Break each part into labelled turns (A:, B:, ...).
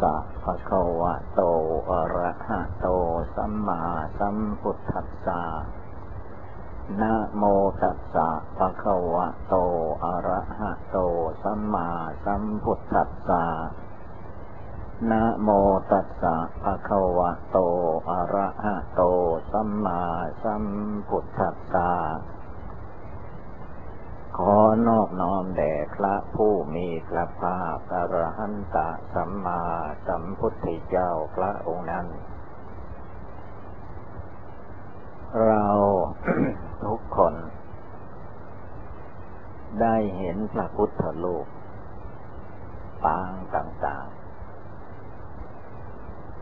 A: สะภะคะวะโต อะระหะโต สัมมาสัมพุทธัสสะนะโมตัสสะภะคะวะโต อะระหะโต สัมมาสัมพุทธัสสะนะโมตัสสะภะคะวะโต อะระหะโต สัมมาสัมพุทธัสสะ ขอนอบน้อมแด่พระผู้มีพระภาคอรหันตสัมมาสัมพุทธเจ้าพระองค์นั้น เราทุกคน ได้เห็นพระพุทธรูปปางต่าง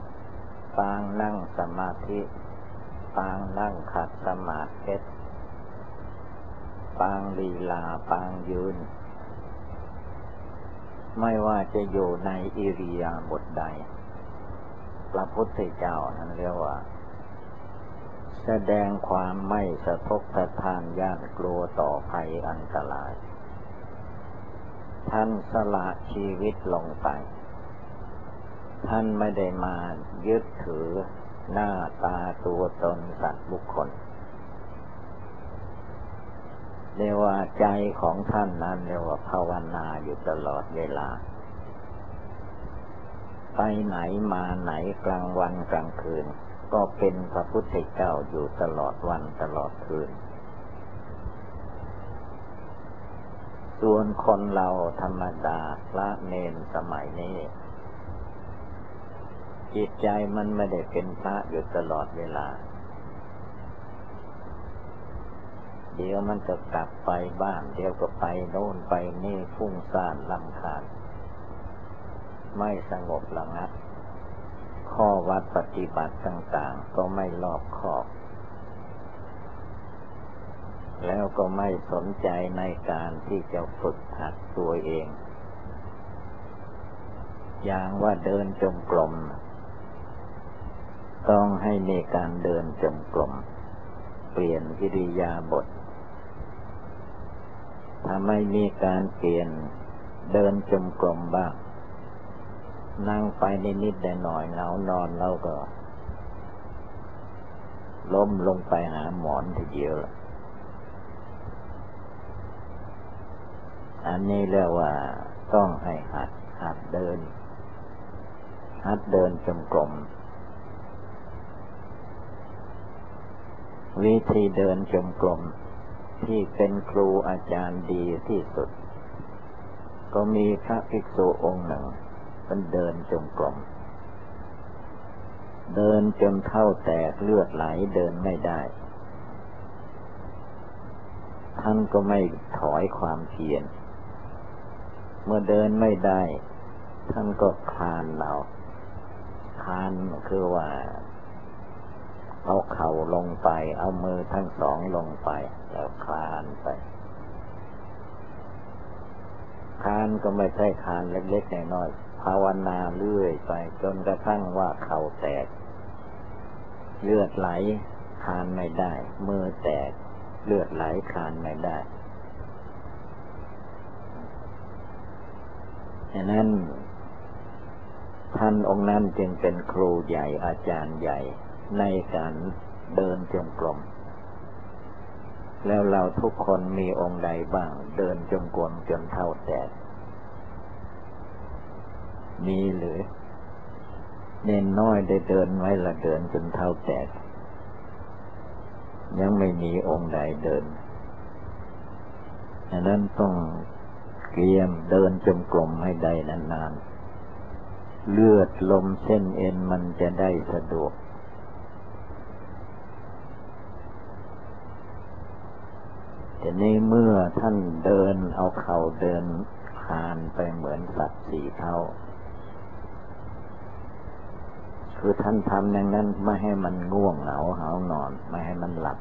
A: ๆ ปางนั่งสมาธิ ปางนั่งขัดสมาธิ ปางลีลาปางยืน ไม่ว่าจะอยู่ในอิริยาบถใด พระพุทธเจ้านั้นเรียกว่า แสดงความไม่สะทกสะทานย่านกลัวต่อภัยอันตราย ท่านสละชีวิตลงไป ท่านไม่ได้มายึดถือหน้าตาตัวตนสัตว์บุคคล เรียกว่าใจของท่านนั้นเรียกว่าภาวนาอยู่ตลอดเวลา ไปไหนมาไหนกลางวันกลางคืน ก็เป็นพระพุทธเจ้าอยู่ตลอดวันตลอดคืน ส่วนคนเราธรรมดาพระเนนสมัยนี้จิตใจมันไม่ได้เป็นพระอยู่ตลอดเวลา เดี๋ยวมันจะกลับไปบ้าน เดี๋ยวก็ไปโน่นไปนี่ฟุ้งซ่านลำคาญ ไม่สงบระงับ ข้อวัดปฏิบัติต่าง ๆ ก็ไม่รอบคอบ แล้วก็ไม่สนใจในการที่จะฝึกหัดตัวเอง อย่างว่าเดินจงกรมต้องให้มีการเดินจงกรมเปลี่ยนอิริยาบถ ไม่มีการเปลี่ยนเดินจมกลมบ้าง นั่งไปนิดๆหน่อยเงานอนเราก็ ล้มลงไปหาหมอนทีเดียว อันนี้เรียกว่าต้องให้หัดหัดเดิน หัดเดินจมกลมวิธีเดินจมกลม ที่เป็นครูอาจารย์ดีที่สุด ก็มีพระภิกษุองค์หนึ่งมันเดินจงกรมเดินจนเท่าแตกเลือดไหลเดินไม่ได้ ท่านก็ไม่ถอยความเพียรเมื่อเดินไม่ได้ ท่านก็คลานเราคลานคือว่า เอาเข่าลงไป เอามือทั้งสองลงไป แล้วคลานไปคลานก็ไม่ใช่คลานเล็กๆน้อยๆภาวนาเรื่อยไป จนกระทั่งว่าเข่าแตก เลือดไหลคลานไม่ได้ มือแตก เลือดไหลคลานไม่ได้ฉะนั้นท่านองค์นั้นจึงเป็นครูใหญ่อาจารย์ใหญ่ ในการเดินจงกรม แล้วเราทุกคนมีองค์ใดบ้าง เดินจงกรมจนเท่าแตก มีหรือ เน้นน้อยได้เดินไว้ละเดินจนเท่าแตก ยังไม่มีองค์ใดเดินดังนั้นต้องเตรียมเดินจงกรมให้ได้นานๆ เลือดลมเส้นเอ็นมันจะได้สะดวก ทีนี้เมื่อท่านเดินเอาเข่าเดินคานไปเหมือนสัตว์สี่เท่า คือท่านทำอย่างนั้นไม่ให้มันง่วงเหงาเหานอน ไม่ให้มันหลับ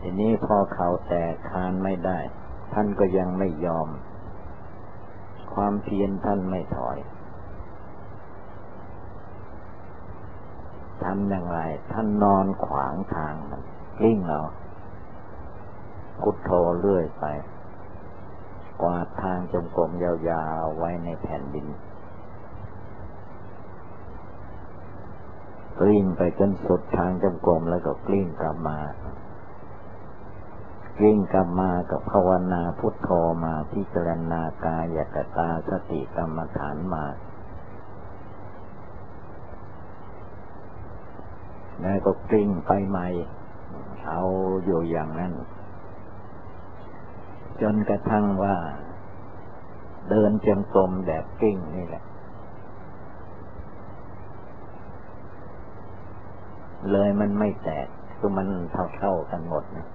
A: ทีนี้พอเขาแตกคานไม่ได้ ท่านก็ยังไม่ยอม ความเพียรท่านไม่ถอยทำอย่างไร ท่านนอนขวางทางมัน กลิ้งเอาพุทโธเรื่อยไป กวาดทางจงกรมยาวๆไว้ในแผ่นดินกลิ้งไปจนสุดทางจงกรมแล้วก็กลิ้งกลับมาวิ่งกลับมากับภาวนาพุทโธมาพิจารณากายกตาสติกรรมฐานมาแล้วก็กลิ้งไปใหม่ เอาอยู่อย่างนั้น จนกระทั่งว่า เดินจงกรมแบบกิ้งนี่แหละ เลยมันไม่แตกคือมันเท่าๆกันหมดนะ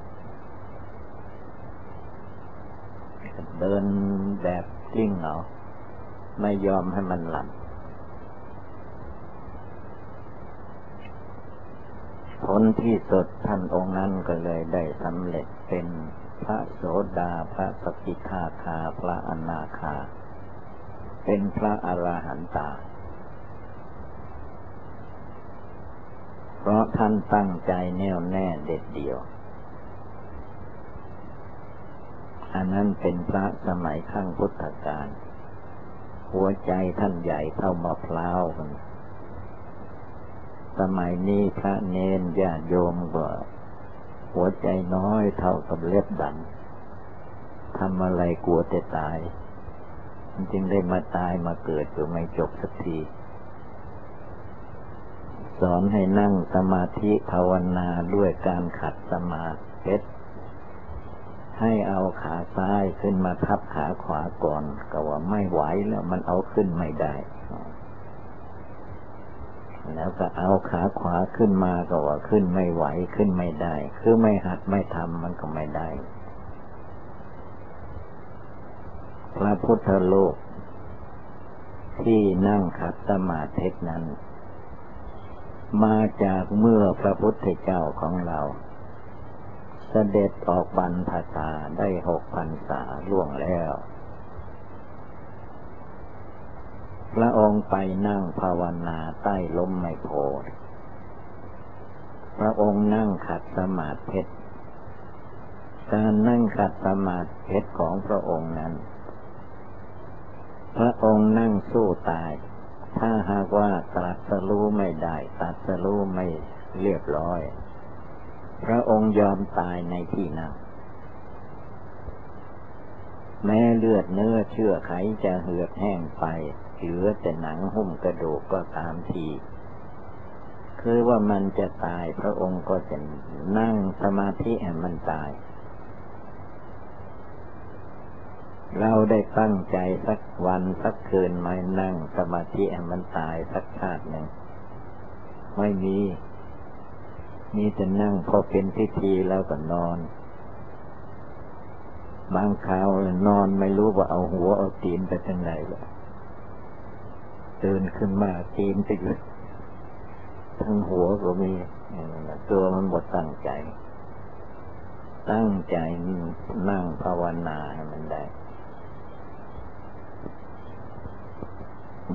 A: เดินแบบกิ้งเอาไม่ยอมให้มันหลับผ ลที่สุดท่านองค์นั้นก็เลยได้สำเร็จเป็นพระโสดาพระสกิทาคาพระอนาคา เป็นพระอรหันตา เพราะท่านตั้งใจแน่วแน่เด็ดเดียว อันนั้นเป็นพระสมัยข้างพุทธกาลหัวใจท่านใหญ่เท่ามะพร้าวกัน สมัยนี้พระเนนญาโยมก็หัวใจน้อยเท่ากับเล็บดันทำอะไรกลัวแต่ตาย จึงได้มาตายมาเกิดอยู่ไม่จบสักที สอนให้นั่งสมาธิภาวนาด้วยการขัดสมาธิให้เอาขาซ้ายขึ้นมาทับขาขวาก่อนก็ว่าไม่ไหวแล้วมันเอาขึ้นไม่ได้ แล้วก็เอาขาขวาขึ้นมาก็ว่าขึ้นไม่ไหวขึ้นไม่ได้ คือไม่หัดไม่ทำมันก็ไม่ได้ พระพุทธโลก ที่นั่งขัดสมาธินั้น มาจากเมื่อพระพุทธเจ้าของเราเสด็จออกบรรพชาได้หกพันษาล่วงแล้ว พระองค์ไปนั่งภาวนาใต้ล้มไมโพธิพระองค์นั่งขัดสมาธิการนั่งขัดสมาธิของพระองค์นั้น พระองค์นั่งสู้ตาย ถ้าหากว่าตัดสรู้ไม่ได้ตัดสรู้ไม่เรียบร้อย พระองค์ยอมตายในที่นั้นแม้เลือดเนื้อเชื่อไขจะเหือดแห้งไป เหลือแต่หนังหุ้มกระดูกก็ตามทีคือว่ามันจะตายพระองค์ก็จะนั่งสมาธิให้มันตาย เราได้ตั้งใจสักวันสักคืนไม่นั่งสมาธิให้มันตายสักชาติหนึ่งไม่มี มีแต่นั่งพอเป็นพิธีแล้วก็นอน บางคราว นอนไม่รู้ว่าเอาหัวเอาตีนไปทางไหนเลย ตื่นขึ้นมาตีนไปอยู่ทั้งหัวก็มีตัวมันหมดตั้งใจ ตั้งใจนั่งภาวนาให้มันได้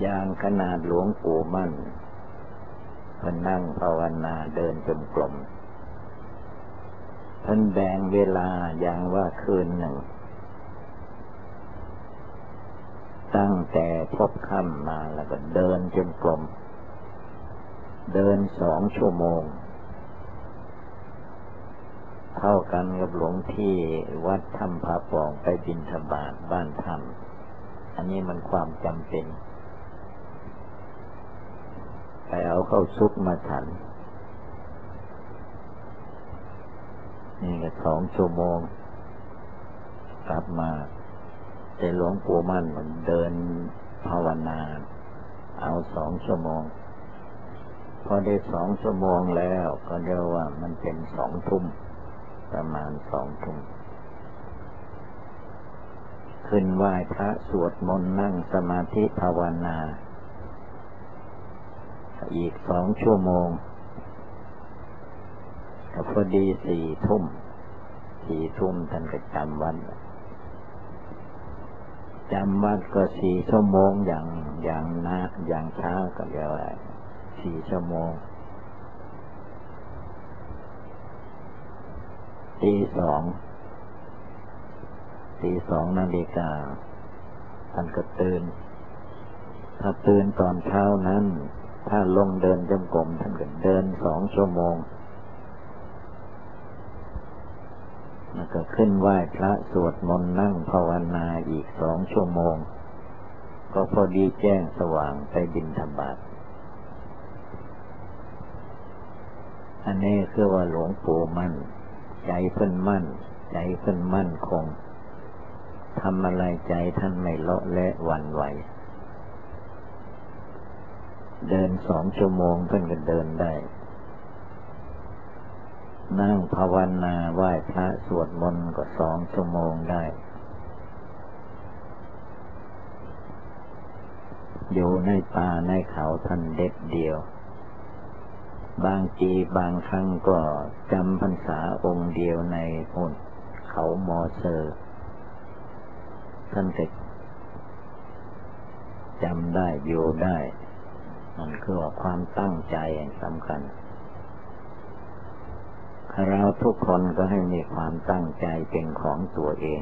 A: อย่างขนาดหลวงปู่มั่น มันนั่งภาวนาเดินจมกลมท่านแบ่งเวลาอย่างว่าคืนหนึ่ง ตั้งแต่พบค่ำมาแล้วก็เดินจมกลม เดินสองชั่วโมง เท่ากันกับหลวงที่วัดธรรมพาปองไปบินธบาตบ้านธรรมอันนี้มันความจำเป็น ไปเอาเข้าซุกมาฉัน นี่ก็สองชั่วโมง กลับมา แต่หลวงปู่มั่นมันเดินภาวนา เอาสองชั่วโมง พอได้สองชั่วโมงแล้วก็เรียกว่ามันเป็นสองทุ่ม ประมาณสองทุ่ม ขึ้นไหว้พระสวดมนต์นั่งสมาธิภาวนา อีกสองชั่วโมงก็พอดีสี่ทุ่ม สี่ทุ่มท่านก็จำวัน จำวัดก็สี่ชั่วโมงอย่างอย่างนะอย่างเช้าก็เรียกว่าสี่ชั่วโมงตีสองตีสองนาฬิกาท่านก็ตื่น ถ้าตื่นตอนเช้านั้น ถ้าลงเดินจงกรมท่านก็เดินสองชั่วโมง แล้วก็ขึ้นไหว้พระสวดมนต์นั่งภาวนาอีกสองชั่วโมง ก็พอดีแจ้งสว่างไปบินธบาตอันนี้คือว่าหลวงปู่มั่น ใจเพิ่นมั่น ใจเพิ่นมั่นคงทำอะไรใจท่านไม่เลาะและหวั่นไหว เดินสองชั่วโมงเพิ่นก็เดินได้ นั่งภาวนาไหว้พระสวดมนต์ก็สองชั่วโมงได้ อยู่ในป่าในเขาท่านเด็ดเดียว บางทีบางครั้งก็จำพรรษาองค์เดียวในหุ่นเขามอเซอร์ท่านก็จำได้อยู่ได้ มันคือความตั้งใจสำคัญ เราทุกคนก็ให้มีความตั้งใจเป็นของตัวเอง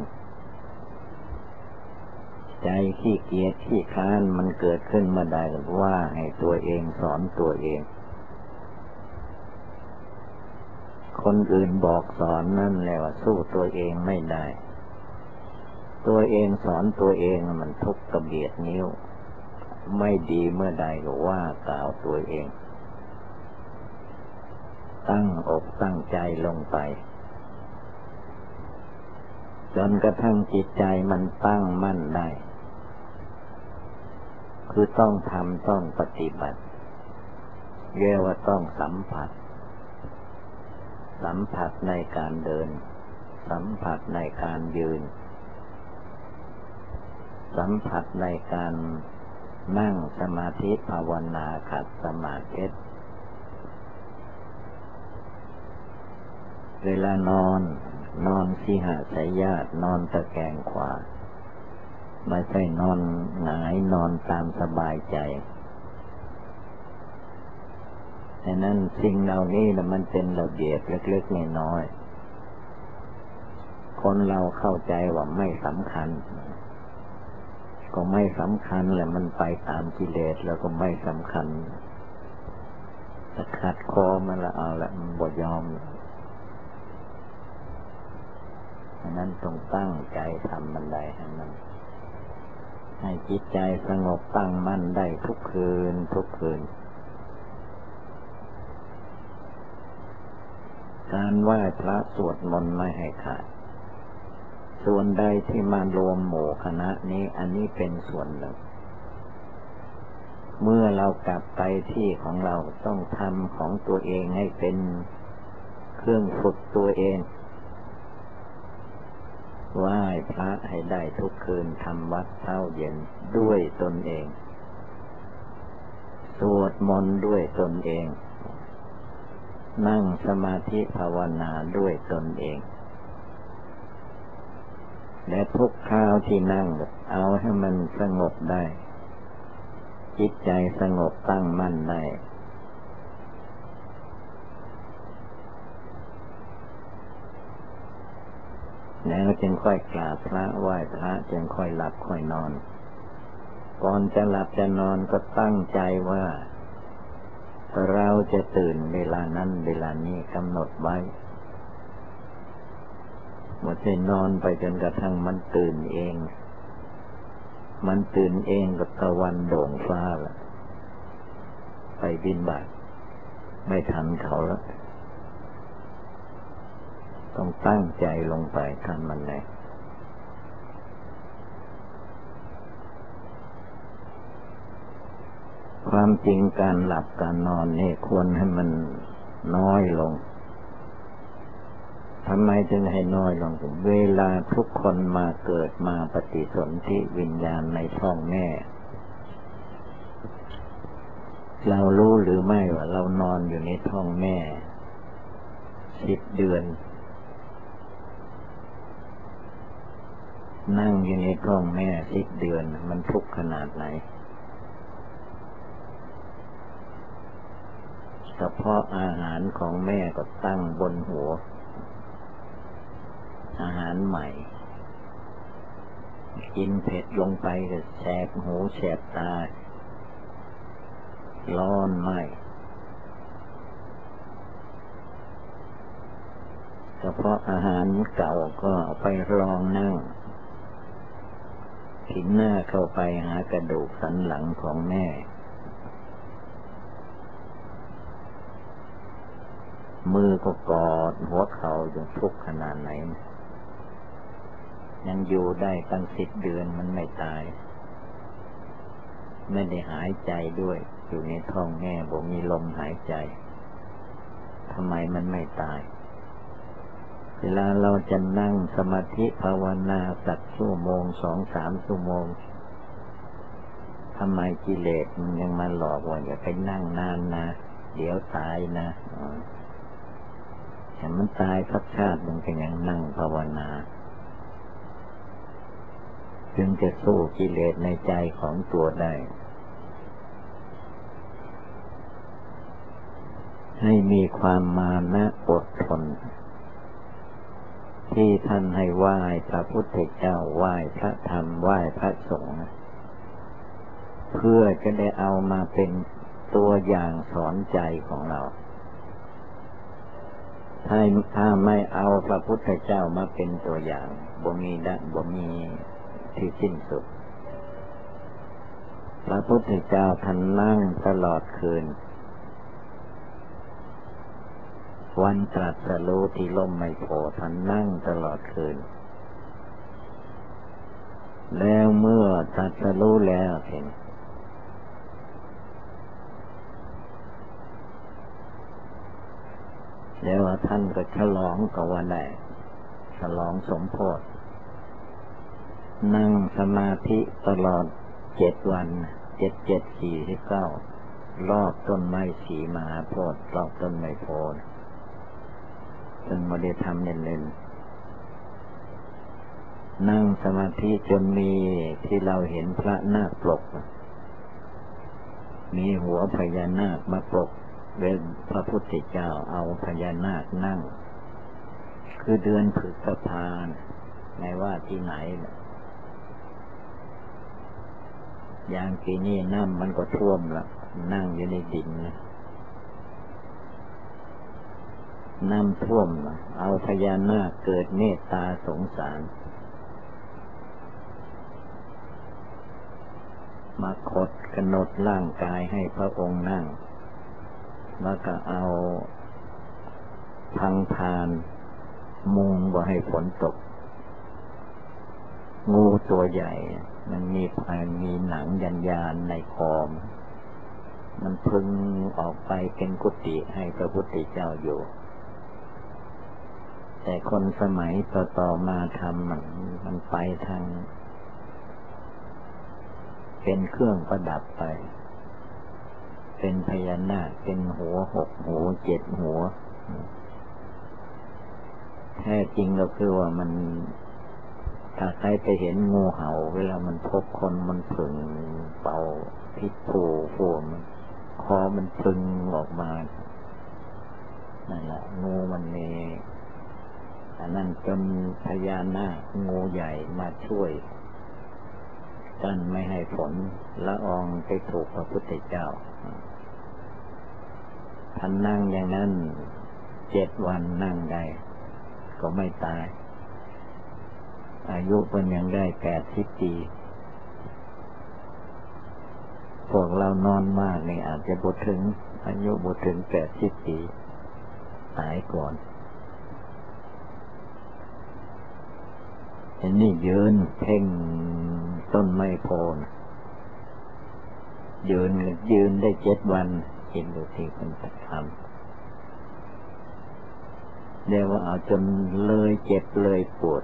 A: ใจขี้เกียจขี้ค้านมันเกิดขึ้นมาได้ว่าให้ตัวเองสอนตัวเอง คนอื่นบอกสอนนั่นแหละว่าสู้ตัวเองไม่ได้ ตัวเองสอนตัวเองมันทุกกระเบียดนิ้ว ไม่ดีเมื่อใดก็ว่ากล่าวตัวเอง ตั้งอกตั้งใจลงไป จนกระทั่งจิตใจมันตั้งมั่นได้ คือต้องทำต้องปฏิบัติเรียกว่าต้องสัมผัส สัมผัสในการเดิน สัมผัสในการยืน สัมผัสในการนั่งสมาธิภาวนาขัดสมาธิ เวลานอน นอนที่หาสายญาตินอนตะแคงขวา ไม่ใช่นอนหงายนอนตามสบายใจดังนั้นสิ่งเหล่านี้นะมันเป็นระเบียบเล็กๆน้อยๆคนเราเข้าใจว่าไม่สำคัญ ก็ไม่สำคัญแหละมันไปตามกิเลสแล้วก็ไม่สำคัญขัดคอมันละเอาละมันบ่ยอม อันนั้นต้องตั้งใจทำมันได้ให้มันให้จิตใจสงบตั้งมั่นได้ทุกคืนทุกคืน การไหว้พระสวดมนต์ไม่ให้ขาด ส่วนใดที่มารวมหมู่คณะนี้อันนี้เป็นส่วนหนึ่ง เมื่อเรากลับไปที่ของเราต้องทำของตัวเองให้เป็นเครื่องฝึกตัวเอง ไหว้พระให้ได้ทุกคืนทำวัดเช้าเย็นด้วยตนเอง สวดมนต์ด้วยตนเอง นั่งสมาธิภาวนาด้วยตนเอง และทุกคราวที่นั่งเอาให้มันสงบได้ จิตใจสงบตั้งมั่นได้ แล้วจึงค่อยกราบพระไหว้พระจึงค่อยหลับค่อยนอน ก่อนจะหลับจะนอนก็ตั้งใจว่า เราจะตื่นเวลานั้นเวลานี้กำหนดไว้ว่าจะนอนไปจนกระทั่งมันตื่นเอง มันตื่นเองกับตะวันโด่งฟ้าละไปบินบาตไม่ทันเขาแล้ว ต้องตั้งใจลงไปทำมันเลยความจริงการหลับการนอนนี่ควรให้มันน้อยลงทำไมจึงให้น้อยลง เวลาทุกคนมาเกิดมาปฏิสนธิวิญญาณในท้องแม่ เรารู้หรือไม่ว่าเรานอนอยู่ในท้องแม่สิบเดือน นั่งอยู่ในท้องแม่สิบเดือนมันทุกข์ขนาดไหนกระเพาะอาหารของแม่ก็ตั้งบนหัว อาหารใหม่ กินเผ็ดลงไปก็แสบหูแสบตา ร้อนไหมเฉพาะอาหารเก่าก็ไปลองนั่ง ขินหน้าเข้าไปหากระดูกสันหลังของแม่ มือก็กอดหัวเขาจนทุกขนาดไหน ยังอยู่ได้ตั้งสิบเดือนมันไม่ตาย ไม่ได้หายใจด้วย อยู่ในท้องแม่บ่มีลมหายใจทำไมมันไม่ตาย เวลาเราจะนั่งสมาธิภาวนาสักชั่วโมงสองสามชั่วโมงทำไมกิเลสมันยังมาหลอกว่าอย่าไปนั่งนานนะ เดี๋ยวตายนะแต่มันตายสักชาติมันก็ยังนั่งภาวนาจึงจะสู้กิเลสในใจของตัวได้ ให้มีความมานะอดทน ที่ท่านให้ไหว้พระพุทธเจ้าไหว้พระธรรมไหว้พระสงฆ์เพื่อจะได้เอามาเป็นตัวอย่างสอนใจของเรา ถ้าถ้าไม่เอาพระพุทธเจ้ามาเป็นตัวอย่างบ่มีดบ่มีที่สิ้นสุด พระพุทธเจ้าท่านนั่งตลอดคืน วันตรัสรู้ที่ล่มไม่โพท่านนั่งตลอดคืน แล้วเมื่อตรัสรู้แล้วเห็นแล้วท่านก็ฉลองกับวันแรกฉลองสมโพธนั่งสมาธิตลอดเจ็ดวันเจ็ดเจ็ดสี่ที่เก้ารอบต้นไม้สีมาโพดรอบต้นไม้โพด จึงไม่ได้ทำเล่นๆนั่งสมาธิจนมีที่เราเห็นพระนาคปลก มีหัวพญานาคมาปลกเวนพระพุทธเจ้าเอาพญานาคนั่ง คือเดือนผึกพานไม่ว่าที่ไหนอย่างปีนี้น้ำมันก็ท่วมละนั่งอยู่ในดินนะ น้ำท่วม เอาพญานาคเกิดเมตตาสงสาร มาคดกำหนดร่างกายให้พระองค์นั่ง แล้วก็เอาพังทานมุงบ่ให้ฝนตก งูตัวใหญ่ มันมีภายมีหนังยันยานในคอมมันพึ่งออกไปเป็นกุฏิให้พระพุทธเจ้าอยู่ แต่คนสมัยต่อๆมาทำมันมันไปทางเป็นเครื่องประดับไป เป็นพญานาค เป็นหัวหกหัวเจ็ดหัว แท้จริงก็คือว่ามัน ถ้าใครไปเห็นงูเห่า เวลามันพบคนมันผึ่งเป่าพิษผูฟูมันคอมันพึงออกมา นั่นแหละงูมันมี อันนั้นจนพญานาคงูใหญ่มาช่วยกั้นไม่ให้ฝนละอองไปถูกพระพุทธเจ้าท่านนั่งอย่างนั้นเจ็ดวันนั่งได้ก็ไม่ตาย อายุเป็นยังได้แปดสิบปีพวกเรานอนมากนี่อาจจะบดถึง อายุบดถึงแปดสิบปีตายก่อน เห็นนี่ยืนเพ่งต้นไม้โพนยืนยืนได้เจ็ดวันเห็นดูที่คนทำเรียกว่าเอาจนเลยเจ็บเลยปวด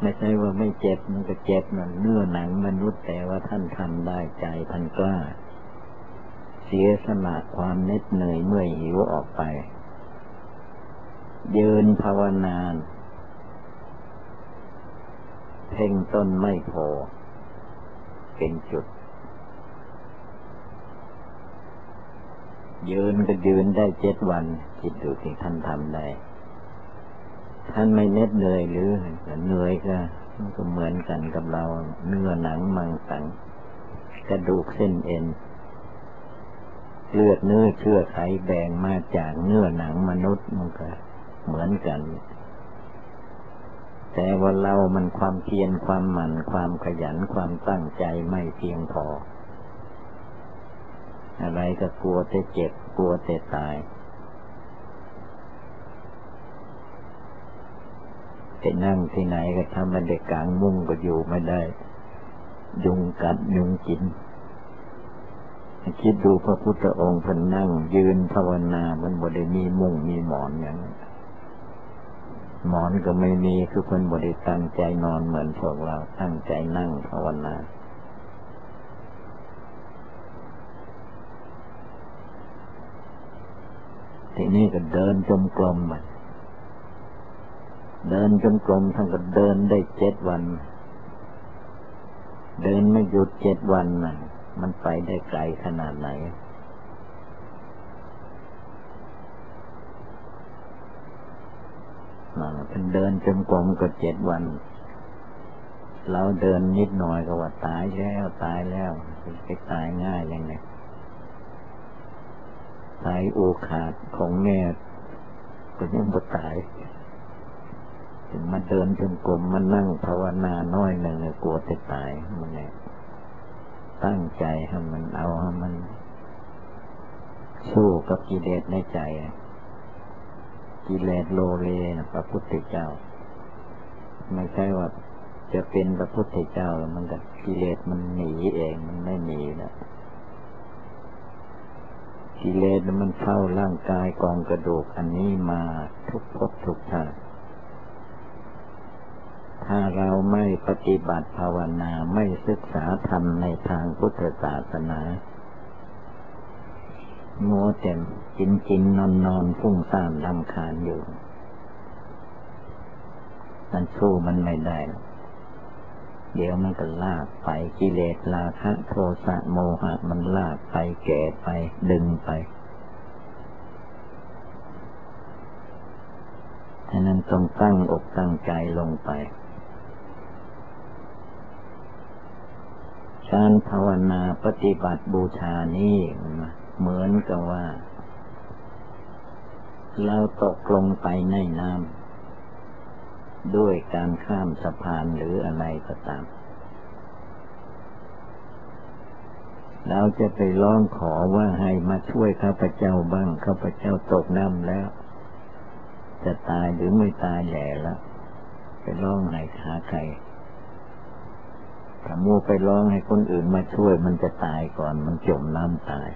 A: ไม่ใช่ว่าไม่เจ็บมันก็เจ็บมันเนื้อหนังมนุษย์แต่ว่าท่านทำได้ใจท่านกล้า เสียสละความเน็ดเหนื่อยเมื่อยหิวออกไปยืนภาวนา เพ่งต้นไม่พอเป็นจุด ยืนก็ยืนได้เจ็ดวันคิดดูที่ท่านทำได้ ท่านไม่เน็ดเหนื่อยหรือเหนื่อยก็มันก็เหมือนกันกับเราเนื้อหนังมังสัง กระดูกเส้นเอ็นเลือดเนื้อเชื่อไขแบ่งมาจากเนื้อหนังมนุษย์มันก็เหมือนกัน แต่ว่าเรามันความเพียรความหมั่นความขยันความตั้งใจไม่เพียงพอ อะไรก็กลัวจะเจ็บกลัวจะตาย ไปนั่งที่ไหนก็ทำมันเด็กกลางมุ้งก็อยู่ไม่ได้ ยุงกัดยุงกินคิดดูพระพุทธองค์พันนั่งยืนภาวนามันบริมีมุ้งมีหมอนอย่างนี้ หมอนก็ไม่มีคือคนบริตั้งใจนอนเหมือนพวกเราตั้งใจนั่งภาวนาทีนี้ก็เดินจมกลมไปเดินจมกลมทั้งก็เดินได้เจ็ดวัน เดินไม่หยุดเจ็ดวันนะมันไปได้ไกลขนาดไหน เป็นเดินจมกลมก็เจ็ดวัน เราเดินนิดหน่อยก็ว่าตายแล้วตายแล้วไปตายง่ายยังไงตายโอขาดของแม่ก็ยังไม่ตายถึงมาเดินจงกรมมานั่งภาวนาน้อยหนึ่งกลัวจะตายมันไงตั้งใจให้มันเอาให้มันสู้กับกิเลสในใจ กิเลสโลเลนะพระพุทธเจ้า ไม่ใช่ว่าจะเป็นพระพุทธเจ้าแล้วมันก็กิเลสมันหนีเองมันไม่หนีนะกิเลสมันเข้าร่างกายกองกระดูกอันนี้มาทุกภพทุกชาติถ้าเราไม่ปฏิบัติภาวนาไม่ศึกษาธรรมในทางพุทธศาสนา โมเต็มกินกินนอนนอนฟุ้งซ่านลำคาญอยู่ มันสู้มันไม่ได้ เดี๋ยวมันก็ลากไปกิเลสราคะโทสะโมหะ มันลากไปแก่ไปดึงไปฉะนั้นต้องตั้งอกตั้งใจลงไป การภาวนาปฏิบัติบูชานี้ เหมือนกับว่า เราตกลงไปในน้ำด้วยการข้ามสะพานหรืออะไรก็ตาม เราจะไปร้องขอว่าให้มาช่วยข้าพเจ้าบ้างข้าพเจ้าตกน้ำแล้ว จะตายหรือไม่ตายแหล่แล้วไปร้องให้หาใครถ้ามัวไปร้องให้คนอื่นมาช่วยมันจะตายก่อนมันจมน้ำตาย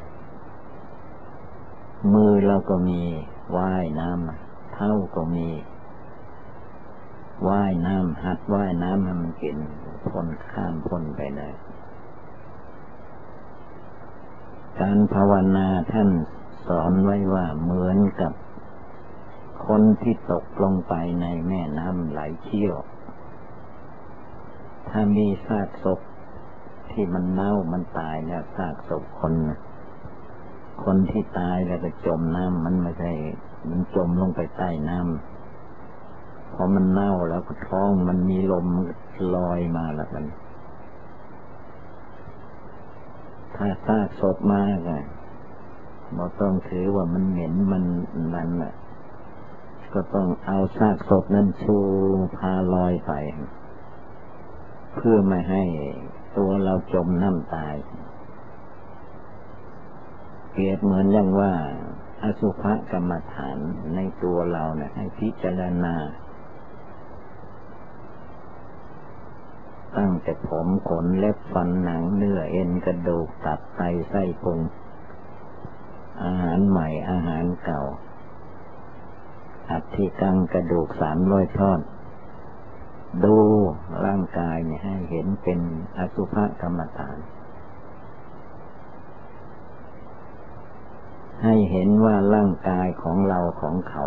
A: มือเราก็มีว่ายน้ำเท้าก็มีว่ายน้ำหัดว่ายน้ำให้มันกินพ้นข้ามพ้นไปได้การภาวนาท่านสอนไว้ว่าเหมือนกับ คนที่ตกลงไปในแม่น้ำไหลเชี่ยว ถ้ามีซากศพที่มันเน่ามันตายแล้วซากศพคน คนที่ตายแล้วก็จมน้ำมันไม่ใช่ มันจมลงไปใต้น้ำพอมันเน่าแล้วก็ท้องมันมีลมลอยมาแล้วกัน ถ้าซากศพมากอะเราต้องถือว่ามันเหม็นมันนั่นอะก็ต้องเอาซากศพนั้นชูพาลอยไป เพื่อไม่ให้ตัวเราจมน้ำตาย เปรียบเหมือนอย่างว่า อสุภกรรมฐานในตัวเราเนะี่ยให้พิจารณา ตั้งแต่ผมขนเล็บฟันหนังเนื้อเอ็นกระดูกตับไตไส้พุงอาหารใหม่อาหารเก่า อัฐิกังกระดูกสามร้อยทอดดูร่างกายเนี่ยให้เห็นเป็นอสุภกรรมฐาน ให้เห็นว่าร่างกายของเราของเขา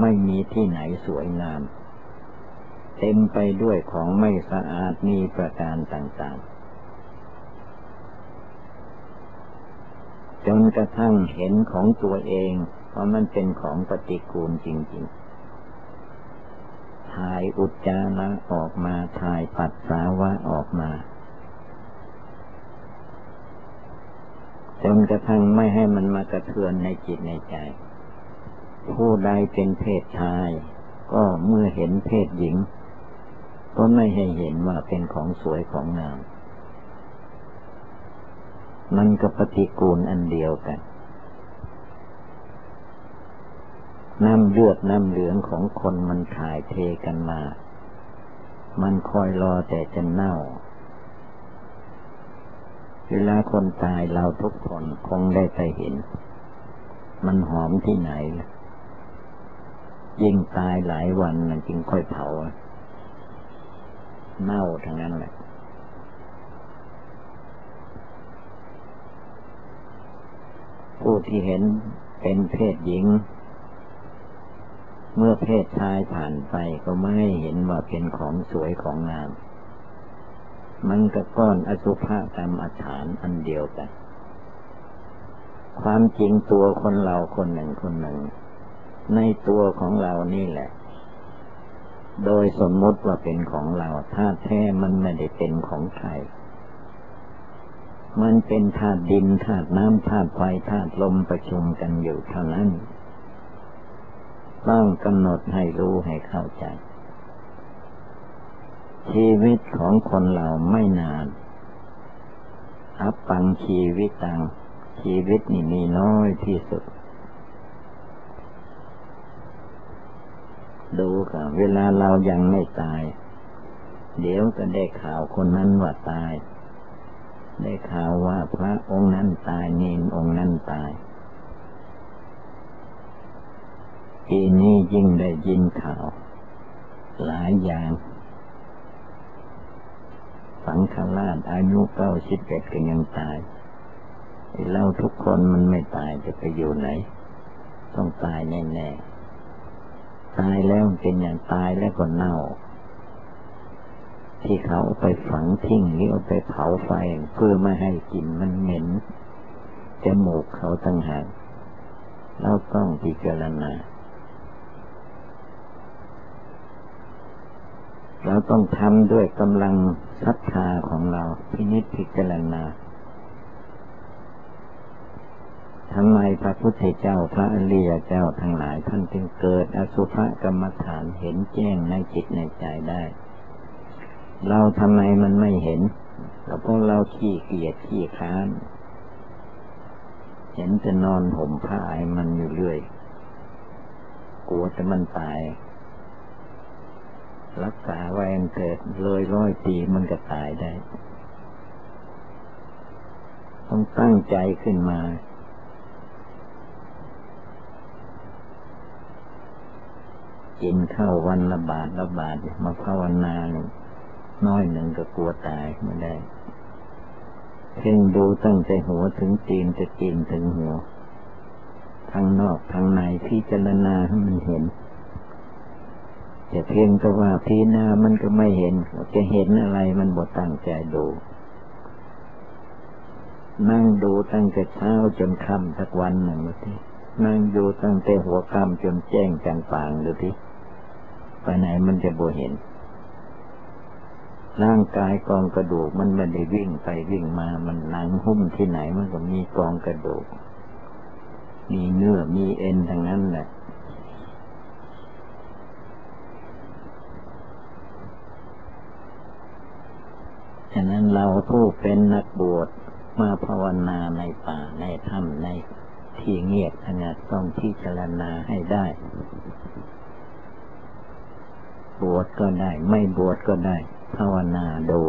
A: ไม่มีที่ไหนสวยงาม เต็มไปด้วยของไม่สะอาดมีประการต่างๆ จนกระทั่งเห็นของตัวเองเพราะมันเป็นของปฏิกูลจริง ๆ ถ่ายอุจจาระออกมา ถ่ายปัสสาวะออกมา จนกระทั่งไม่ให้มันมากระเทือนในจิตในใจ ผู้ใดเป็นเพศชาย ก็เมื่อเห็นเพศหญิง ก็ไม่ให้เห็นว่าเป็นของสวยของงาม มันก็ปฏิกูลอันเดียวกัน น้ำเลือดน้ำเหลืองของคนมันถ่ายเทกันมา มันคอยรอแต่จะเน่า เวลาคนตายเราทุกคนคงได้ไปเห็น มันหอมที่ไหน ยิ่งตายหลายวันมันจึงค่อยเผาเน่าทั้งนั้นแหละผู้ที่เห็นเป็นเพศหญิง เมื่อเพศชายผ่านไปก็ไม่เห็นว่าเป็นของสวยของงาม มันก็ก้อนอสุภกรรมอาถานอันเดียวกัน ความจริงตัวคนเราคนหนึ่งคนหนึ่ง ในตัวของเรานี่แหละ โดยสมมติว่าเป็นของเราธาตุแท้มันไม่ได้เป็นของใครมันเป็นธาตุดินธาตุน้ำธาตุไฟธาตุลมประชุมกันอยู่เท่านั้น ต้องกำหนดให้รู้ให้เข้าใจ ชีวิตของคนเราไม่นาน อับปังชีวิตตัง ชีวิตนี่มีน้อยที่สุด ดูค่ะเวลาเรายังไม่ตาย เดี๋ยวก็ได้ข่าวคนนั้นว่าตาย ได้ข่าวว่าพระองค์นั้นตายเนนองค์นั้นตายปีนี้ยิ่งได้ยินข่าว หลายอย่าง สังฆราชอายุเก้าสิบเอ็ดก็ยังตายเราทุกคนมันไม่ตายจะไปอยู่ไหน ต้องตายแน่ๆ ตายแล้วเป็นอย่างตายแล้วก็เน่า ที่เขาไปฝังทิ้งหรือเอาไปเผาไฟเพื่อไม่ให้กลิ่นมันเหม็นจมูกเขาตั้งหากเราต้องพิจารณา เราต้องทำด้วยกำลังศรัทธาของเราพินิจพิจารณาทำไมพระพุทธเจ้าพระอริยเจ้าทั้งหลายท่านจึงเกิดอสุภกรรมฐานเห็นแจ้งในจิตในใจได้ เราทำไมมันไม่เห็นก็เพราะเราขี้เกียจขี้ค้าน เห็นจะนอนห่มผ้าไอ้มันอยู่เรื่อย กลัวจะมันตาย รักษาไว้เกิดเลยร้อยปีมันก็ตายได้ ต้องตั้งใจขึ้นมา กินข้าววันละบาทละบาทมาภาวนาน้อยหนึ่งก็กลัวตายไม่ได้เพ่งดูตั้งใจหัวถึงตีนจะตีนถึงหัว ทั้งนอกทั้งในพิจารณาให้มันเห็น จะเพียงแต่ว่าพีนามันก็ไม่เห็น จะเห็นอะไรมันบดตั้งใจดู นั่งดูตั้งแต่เช้าจนค่ำสักวันหนึ่งดูทีนั่งดูตั้งแต่หัวค่ำจนแจ้งจังปางดูทีไปไหนมันจะบ่เห็น ร่างกายกองกระดูกมันไม่ได้วิ่งไปวิ่งมา มันหนังหุ้มที่ไหนมันก็มีกองกระดูก มีเนื้อมีเอ็นทั้งนั้นแหละ ฉะนั้นเราผู้เป็นนักบวชมาภาวนาในป่าในถ้ำในที่เงียบสงัดต้องพิจารณาให้ได้ บวชก็ได้ ไม่บวชก็ได้ ภาวนาดู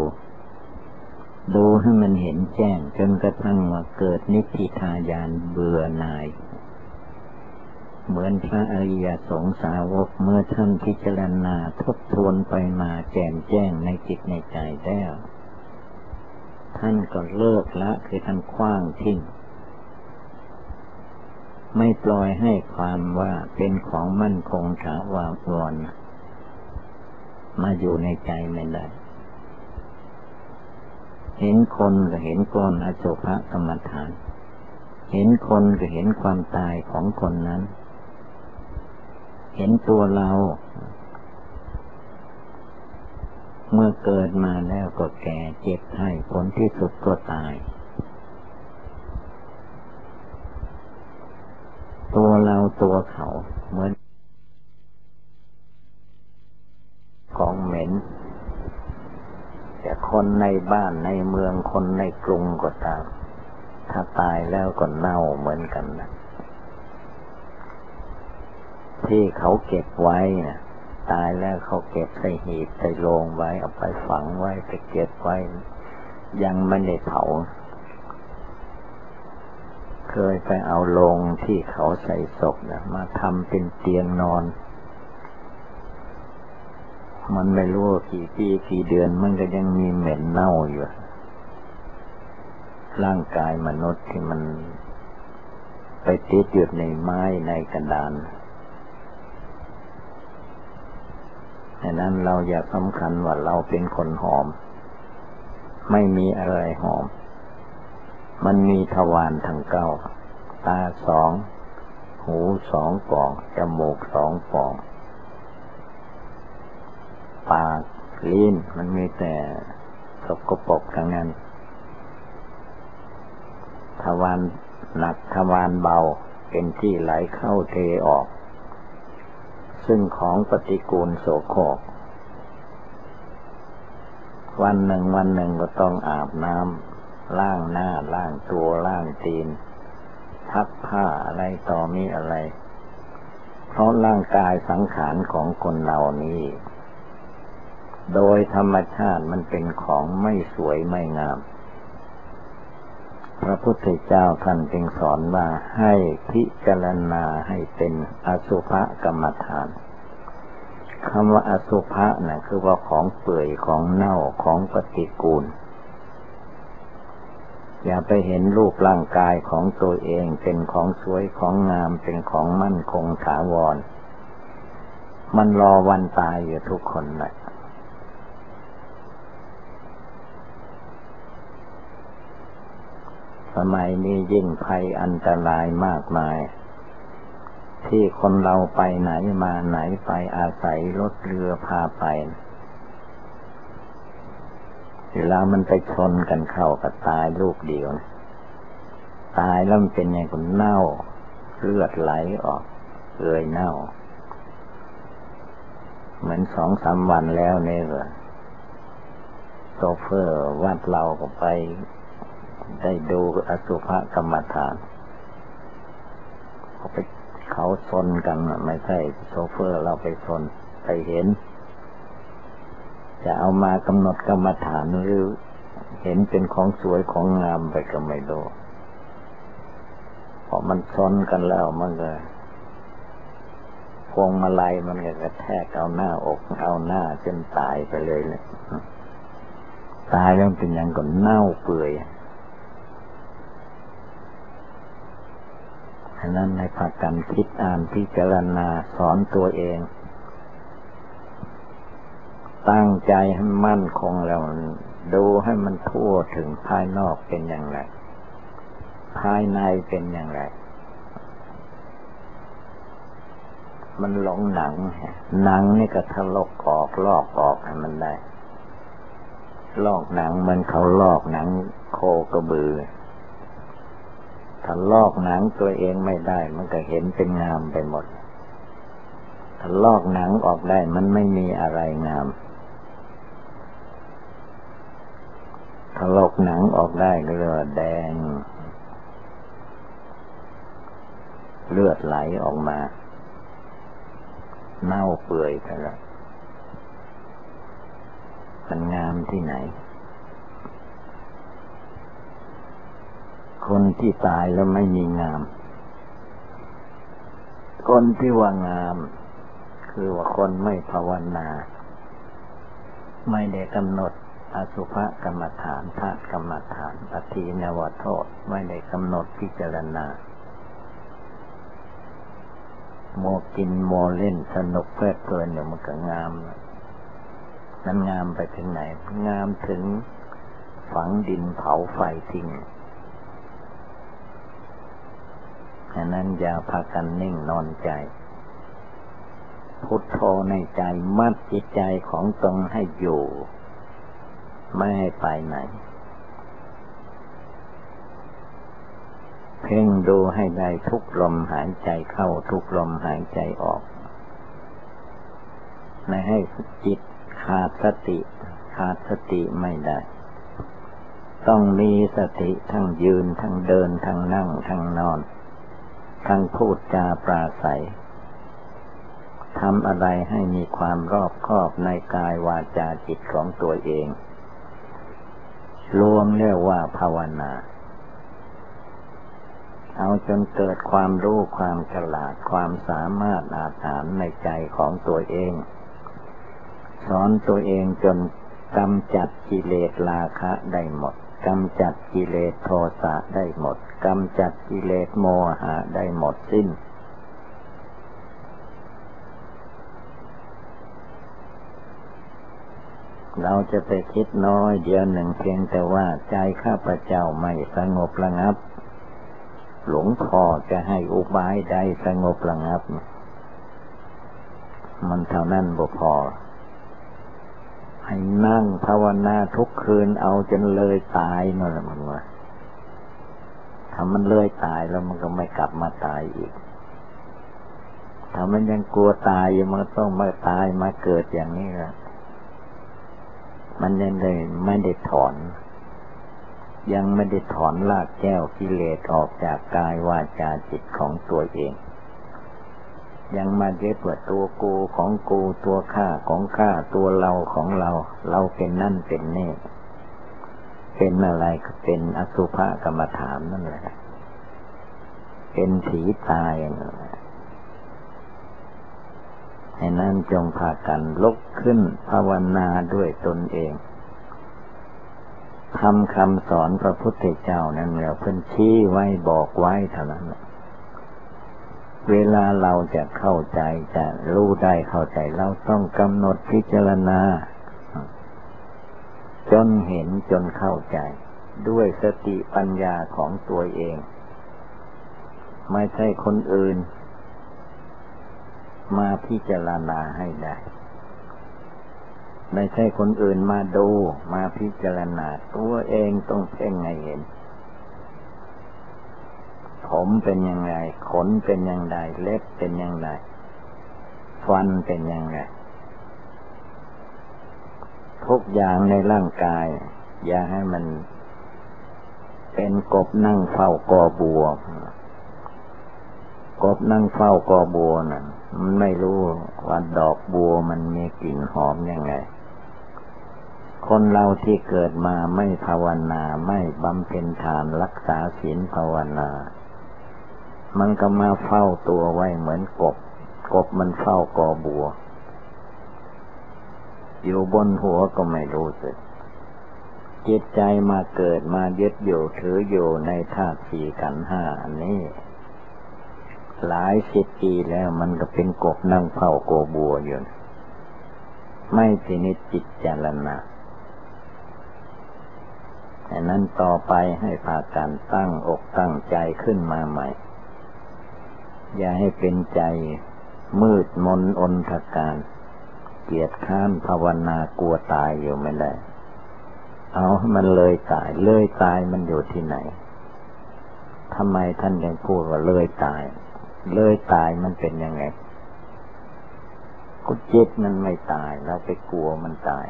A: ดูให้มันเห็นแจ้งจนกระทั่งว่าเกิดนิพพิทายานเบื่อหน่าย เหมือนพระอริยสงสาวกเมื่อท่านพิจารณาทบทวนไปมาแจ่มแจ้งในจิตในใจแล้ว ท่านก็เลิกละคือท่านคว้างทิ้งไม่ปล่อยให้ความว่าเป็นของมั่นคงถาวรมาอยู่ในใจไม่ได้ เห็นคนก็เห็นก้อนอโศภกรรมฐาน เห็นคนก็เห็นความตายของคนนั้น เห็นตัวเรา เมื่อเกิดมาแล้วก็แก่เจ็บให้ผลที่สุดก็ตาย ตัวเราตัวเขาเหมือนของเหม็นแต่คนในบ้านในเมืองคนในกรุงก็ตาม ถ้าตายแล้วก็เน่าเหมือนกันนะที่เขาเก็บไว้นะ ตายแล้วเขาเก็บใส่หีบใส่โลงไว้เอาไปฝังไว้ไปเก็บไว้ ยังไม่ได้เผา เคยไปเอาโลงที่เขาใส่ศพนะมาทำเป็นเตียงนอน มันไม่รู้กี่ปีกี่เดือนมันก็ยังมีเหม็นเน่าอยู่ร่างกายมนุษย์ที่มันไปติดอยู่ในไม้ในกระดาน ดังนั้นเราอย่าสำคัญว่าเราเป็นคนหอม ไม่มีอะไรหอม มันมีทวารทั้งเก้า ตาสอง หูสองปอง จมูกสองปอง ปากลิ้นมันมีแต่สกปรกทั้งนั้น ทวารหนักทวารเบาเป็นที่ไหลเข้าเทออก ซึ่งของปฏิกูลโสโครกวันหนึ่งวันหนึ่งก็ต้องอาบน้ำล้างหน้าล้างตัวล้างตีนทักผ้าอะไรต่อมีอะไร เพราะร่างกายสังขารของคนเหล่านี้ โดยธรรมชาติมันเป็นของไม่สวยไม่งาม พระพุทธเจ้าท่านจึงสอนว่าให้พิจารณาให้เป็นอสุภกรรมฐานคำว่าอสุภะนะคือว่าของเปื่อยของเน่าของปฏิกูล อย่าไปเห็นรูปร่างกายของตัวเองเป็นของสวยของงามเป็นของมั่นคงถาวร มันรอวันตายอยู่ทุกคนแหละ สมัยนี้ยิ่งภัยอันตรายมากมาย ที่คนเราไปไหนมาไหนไปอาศัยรถเรือพาไปเวลามันไปชนกันเข้ากับตายลูกเดียวนะตายแล้วมันเป็นอย่างคนเน่า เลือดไหลออกเอยเน่า เหมือนสองสามวันแล้วเนี่ยโซเฟอร์วัดเราก็ไป ได้ดูอสุภกรรมฐานเขาไปเขาชนกันไม่ใช่โซเฟอร์เราไปชนไปเห็น จะเอามากำหนดกรรมฐานหรือเห็นเป็นของสวยของงามไปก็ไม่ดูเพอมันชนกันแล้วมันก็พวงมาลัยมันก็กระแทกเอาหน้าอกเอาหน้าจนตายไปเลยเลยตายแล้วเป็นอย่างก่อนเน่าเปื่อยะนั้นในภากันคิดอ่านพิจารณาสอนตัวเอง ตั้งใจให้มั่นคงแล้วดูให้มันทั่วถึงภายนอกเป็นอย่างไร ภายในเป็นอย่างไร มันหลงหนัง หนังนี่ก็ทะลกออกลอกออกให้มันได้ ลอกหนังมันเขาลอกหนังโคกระบือ ถ้าลอกหนังตัวเองไม่ได้ มันก็เห็นเป็นงามไปหมด ถ้าลอกหนังออกได้มันไม่มีอะไรงามถ้าลอกหนังออกได้ก็เรียกว่าแดง เลือดไหลออกมา เน่าเปื่อยไปแล้วมันงามที่ไหน คนที่ตายแล้วไม่มีงาม คนที่ว่างาม คือว่าคนไม่ภาวนา ไม่ได้กำหนดอสุภกรรมฐานธาตุกรรมฐานอธินวโทษไม่ได้กำหนดพิจารณา โมกินโมเล่นสนุกเพลิดเพลินเดี๋ยวมันก็งามนั้นงามไปถึงไหน งามถึงฝังดินเผาไฟทิ้ง ฉะนั้นอย่าพากันนิ่งนอนใจ พุทโธในใจมัดจิตใจของตนให้อยู่ ไม่ให้ไปไหน เพ่งดูให้ได้ทุกลมหายใจเข้าทุกลมหายใจออก ไม่ให้จิตขาดสติ ขาดสติไม่ได้ ต้องมีสติทั้งยืนทั้งเดินทั้งนั่งทั้งนอน ทั้งพูดจาปราศัยทำอะไรให้มีความรอบคอบในกายวาจาจิตของตัวเอง รวมเรียกว่าภาวนา เอาจนเกิดความรู้ความฉลาดความสามารถอาถานในใจของตัวเอง สอนตัวเองจนกำจัดกิเลสราคะได้หมดกำจัดกิเลสโทสะได้หมด กำจัดกิเลสโมหะได้หมดสิ้น เราจะไปคิดน้อยเดียวหนึ่งเพียงแต่ว่าใจข้าพเจ้าไม่สงบระงับ หลวงพ่อจะให้อุบายใดสงบระงับ มันเท่านั้นบ่พอให้นั่งภาวนาทุกคืนเอาจนเลยตายนั่นแหละมันว่า ถ้ามันเลื่อยตายแล้วมันก็ไม่กลับมาตายอีก ถ้ามันยังกลัวตายยังมันต้องมาตายมาเกิดอย่างนี้ละมันยังเลยไม่ได้ถอน ยังไม่ได้ถอนลากแก้วกิเลสออกจากกายวาจาจิตของตัวเอง ยังมาเย็ดว่าตัวกูของกูตัวข้าของข้าตัวเราของเรา เราเป็นนั่นเป็นนี่ เป็นอะไรก็เป็นอสุภกรรมฐานนั่นแหละ เป็นผีตายนั่นแหละให้นั่นจงพากันลุกขึ้นภาวนาด้วยตนเองทำคำสอนพระพุทธเจ้านั่นแหละเพิ่นชี้ไว้บอกไว้เท่านั้น เวลาเราจะเข้าใจจะรู้ได้เข้าใจเราต้องกำหนดพิจารณา จนเห็นจนเข้าใจ ด้วยสติปัญญาของตัวเอง ไม่ใช่คนอื่น มาพิจารณาให้ได้ ไม่ใช่คนอื่นมาดูมาพิจารณา ตัวเองต้องเพ่งให้เห็น ผมเป็นยังไงขนเป็นยังไงเล็บเป็นยังไงฟันเป็นยังไง ทุกอย่างในร่างกาย อย่าให้มัน เป็นกบนั่งเฝ้ากอบัว กบนั่งเฝ้ากอบัวนั่นมันไม่รู้ว่าดอกบัวมันมีกลิ่นหอมยังไง คนเราที่เกิดมาไม่ภาวนาไม่บำเพ็ญทานรักษาศีลภาวนา มันก็มาเฝ้าตัวไว้เหมือนกบ กบมันเฝ้ากอบัว อยู่บนหัวก็ไม่รู้สึก จิตใจมาเกิดมายึดอยู่ถืออยู่ในธาตุสี่ขันห้าอันนี้ หลายสิบปีแล้วมันก็เป็นกบนั่งเฝ้าโกบัวอยู่ ไม่พินิจจิตจารณาแต่นั้นต่อไปให้พากันตั้งอกตั้งใจขึ้นมาใหม่ อย่าให้เป็นใจมืดมนอนทการ เกียดข้ามภาวนากลัวตายอยู่ไม่ได้ เอามันเลยตาย เลยตายมันอยู่ที่ไหนทำไมท่านยังพูดว่าเลยตาย เลยตายมันเป็นยังไงก็จิตมันไม่ตาย เราไปกลัวมันตาย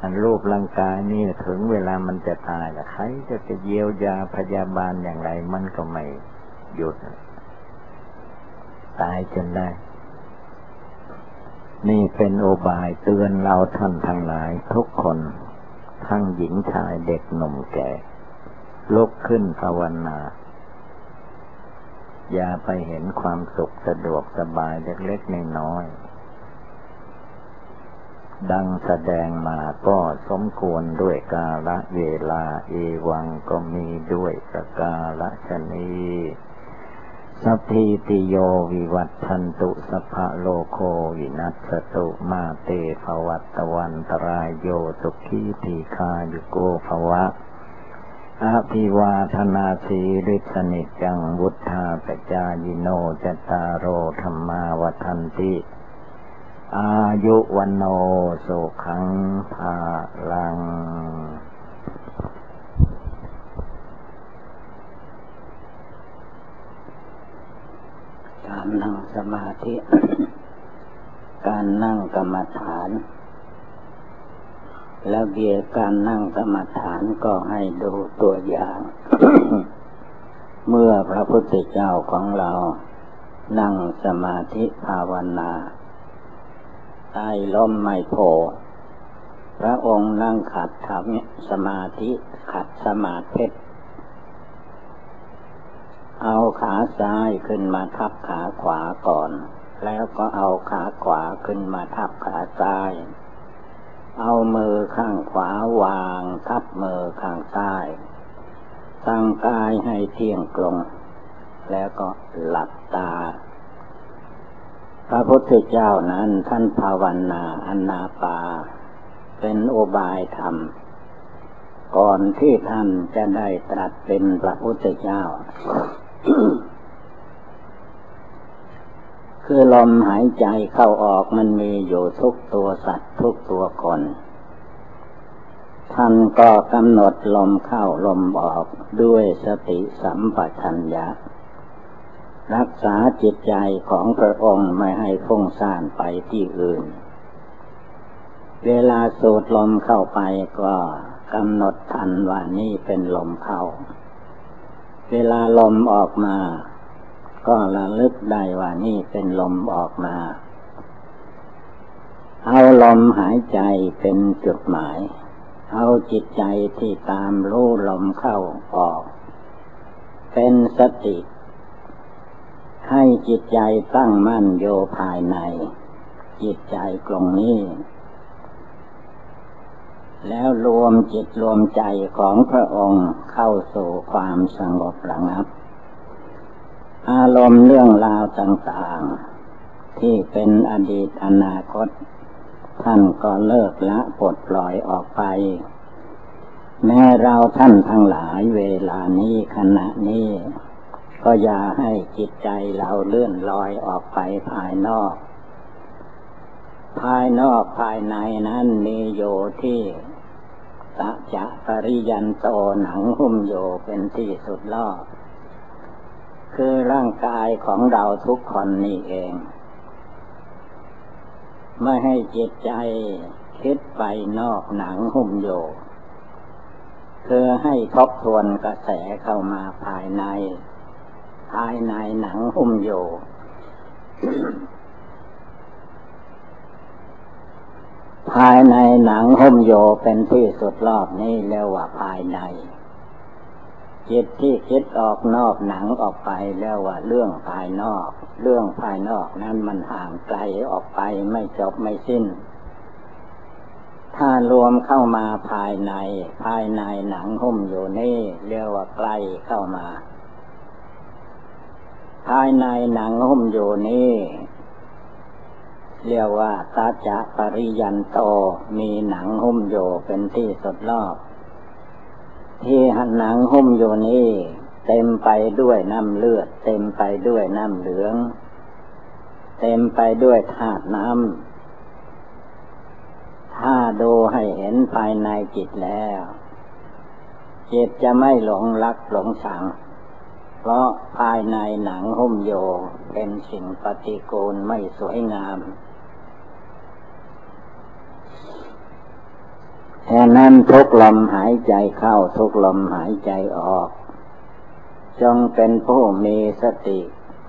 A: อันรูปร่างกายนี่ถึงเวลามันจะตายแล้วใครจะจะเยียวยาพยาบาลอย่างไร มันก็ไม่หยุด ตายจนได้ นี่เป็นโอบายเตือนเราท่านทั้งหลายทุกคน ทั้งหญิงชายเด็กหนุ่มแก่ลุกขึ้นภาวนา อย่าไปเห็นความสุขสะดวกสบายเล็กๆน้อยๆดังแสดงมาก็สมควรด้วยกาละเวลาเอวังก็มีด้วยสกาละชนี สัพพิติโยวิวัตชันตุสภะโลโควินัสตุมาเตภวัตวันตรายโยสุขีทีคายุโกภวะอภิวาธนาสีริสนิจังวุธาปจายิโนจตารโรธรรมาวันติ อายุวันโนสุขังภาลังการ นั่งสมาธิ การนั่งกรรมฐาน แล้วเบียการนั่งกรรมฐานก็ให้ดูตัวอย่าง เมื่อพระพุทธเจ้าของเรา นั่งสมาธิภาวนาใต้ล้มไมโพพระองค์นั่งขัดทำสมาธิขัดสมาธิ เอาขาซ้ายขึ้นมาทับขาขวาก่อน แล้วก็เอาขาขวาขึ้นมาทับขาซ้าย เอามือข้างขวาวางทับมือข้างซ้าย ตั้งกายให้เที่ยงตรง แล้วก็หลับตา พระพุทธเจ้านั้นท่านภาวนาอนาปา เป็นโอบายธรรมก่อนที่ท่านจะได้ตรัสเป็นพระพุทธเจ้า คือลมหายใจเข้าออกมันมีอยู่ทุกตัวสัตว์ทุกตัวคน ท่านก็กำหนดลมเข้าลมออกด้วยสติสัมปชัญญะ รักษาจิตใจของพระองค์ไม่ให้ฟุ้งซ่านไปที่อื่น เวลาสูดลมเข้าไปก็กำหนดทันว่านี่เป็นลมเข้า เวลาลมออกมา ก็ระลึกได้ว่านี่เป็นลมออกมา เอาลมหายใจเป็นจุดหมาย เอาจิตใจที่ตามรู้ลมเข้าออก เป็นสติ ให้จิตใจตั้งมั่นโยภายใน จิตใจกลงนี้ แล้วรวมจิตรวมใจของพระองค์เข้าสู่ความสงบระงับ อารมณ์เรื่องราวต่างๆ ที่เป็นอดีตอนาคต ท่านก็เลิกละปลดปล่อยออกไป แม้เราท่านทั้งหลายเวลานี้ขณะนี้ก็อย่าให้จิตใจเราเลื่อนลอยออกไปภายนอก ภายนอกภายในนั้นมีโยที่ ตะจะปริยันโตหนังหุ้มโยเป็นที่สุดลอคือร่างกายของเราทุกคนนี่เอง ไม่ให้จิตใจคิดไปนอกหนังหุ้มโยคือให้ทบทวนกระแสเข้ามาภายใน ภายในหนังหุ้มอยู่ ภายในหนังหุ้มโยเป็นที่สุดรอบนี้เรียกว่าภายใน จิตที่คิดออกนอกหนังออกไปเรียกว่าเรื่องภายนอก เรื่องภายนอกนั้นมันห่างไกลออกไปไม่จบไม่สิ้น ถ้ารวมเข้ามาภายใน ภายในหนังหุ้มอยู่นี่เรียกว่าใกล้เข้ามา ภายในหนังหุ้มอยู่นี้ เรียกว่าตาจะปริยันโตมีหนังหุ้มอยู่เป็นที่สุดรอบ ที่หนังหุ้มอยู่นี้เต็มไปด้วยน้ำเลือด เต็มไปด้วยน้ำเหลือง เต็มไปด้วยธาตุน้ำถ้าดูให้เห็นภายในจิตแล้ว จิตจะไม่หลงรักหลงชังเพราะภายในหนังหุ้มโยเป็นสิ่งปฏิกูลไม่สวยงาม แค่นั้นทุกลมหายใจเข้าทุกลมหายใจออก จงเป็นผู้มีสติ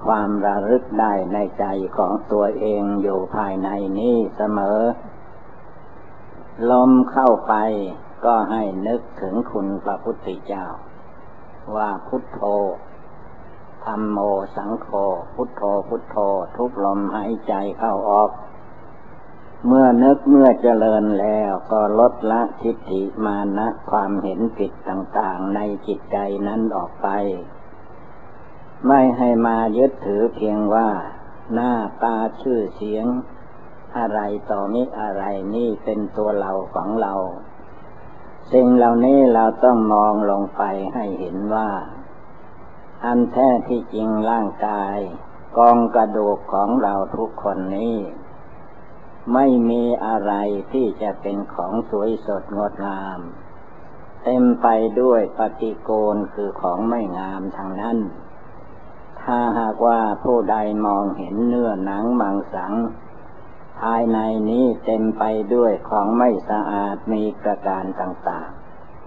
A: ความระลึกได้ในใจของตัวเองอยู่ภายในนี้เสมอ ลมเข้าไปก็ให้นึกถึงคุณพระพุทธเจ้า ว่าพุทโธธรรมโมสังโฆพุทโธพุทโธทุกลมหายใจเข้าออก เมื่อนึกเมื่อเจริญแล้วก็ลดละทิฏฐิมานะความเห็นผิดต่างๆในจิตใจนั้นออกไป ไม่ให้มายึดถือเพียงว่า หน้าตาชื่อเสียง อะไรต่อมิอะไรนี่เป็นตัวเราของเรา สิ่งเหล่านี้เราต้องมองลงไปให้เห็นว่า อันแท้ที่จริงร่างกาย กองกระดูกของเราทุกคนนี้ ไม่มีอะไรที่จะเป็นของสวยสดงดงาม เต็มไปด้วยปฏิโกณคือของไม่งามทางนั้น ถ้าหากว่าผู้ใดมองเห็นเนื้อหนังมังสัง ภายในนี้เต็มไปด้วยของไม่สะอาดมีประการต่าง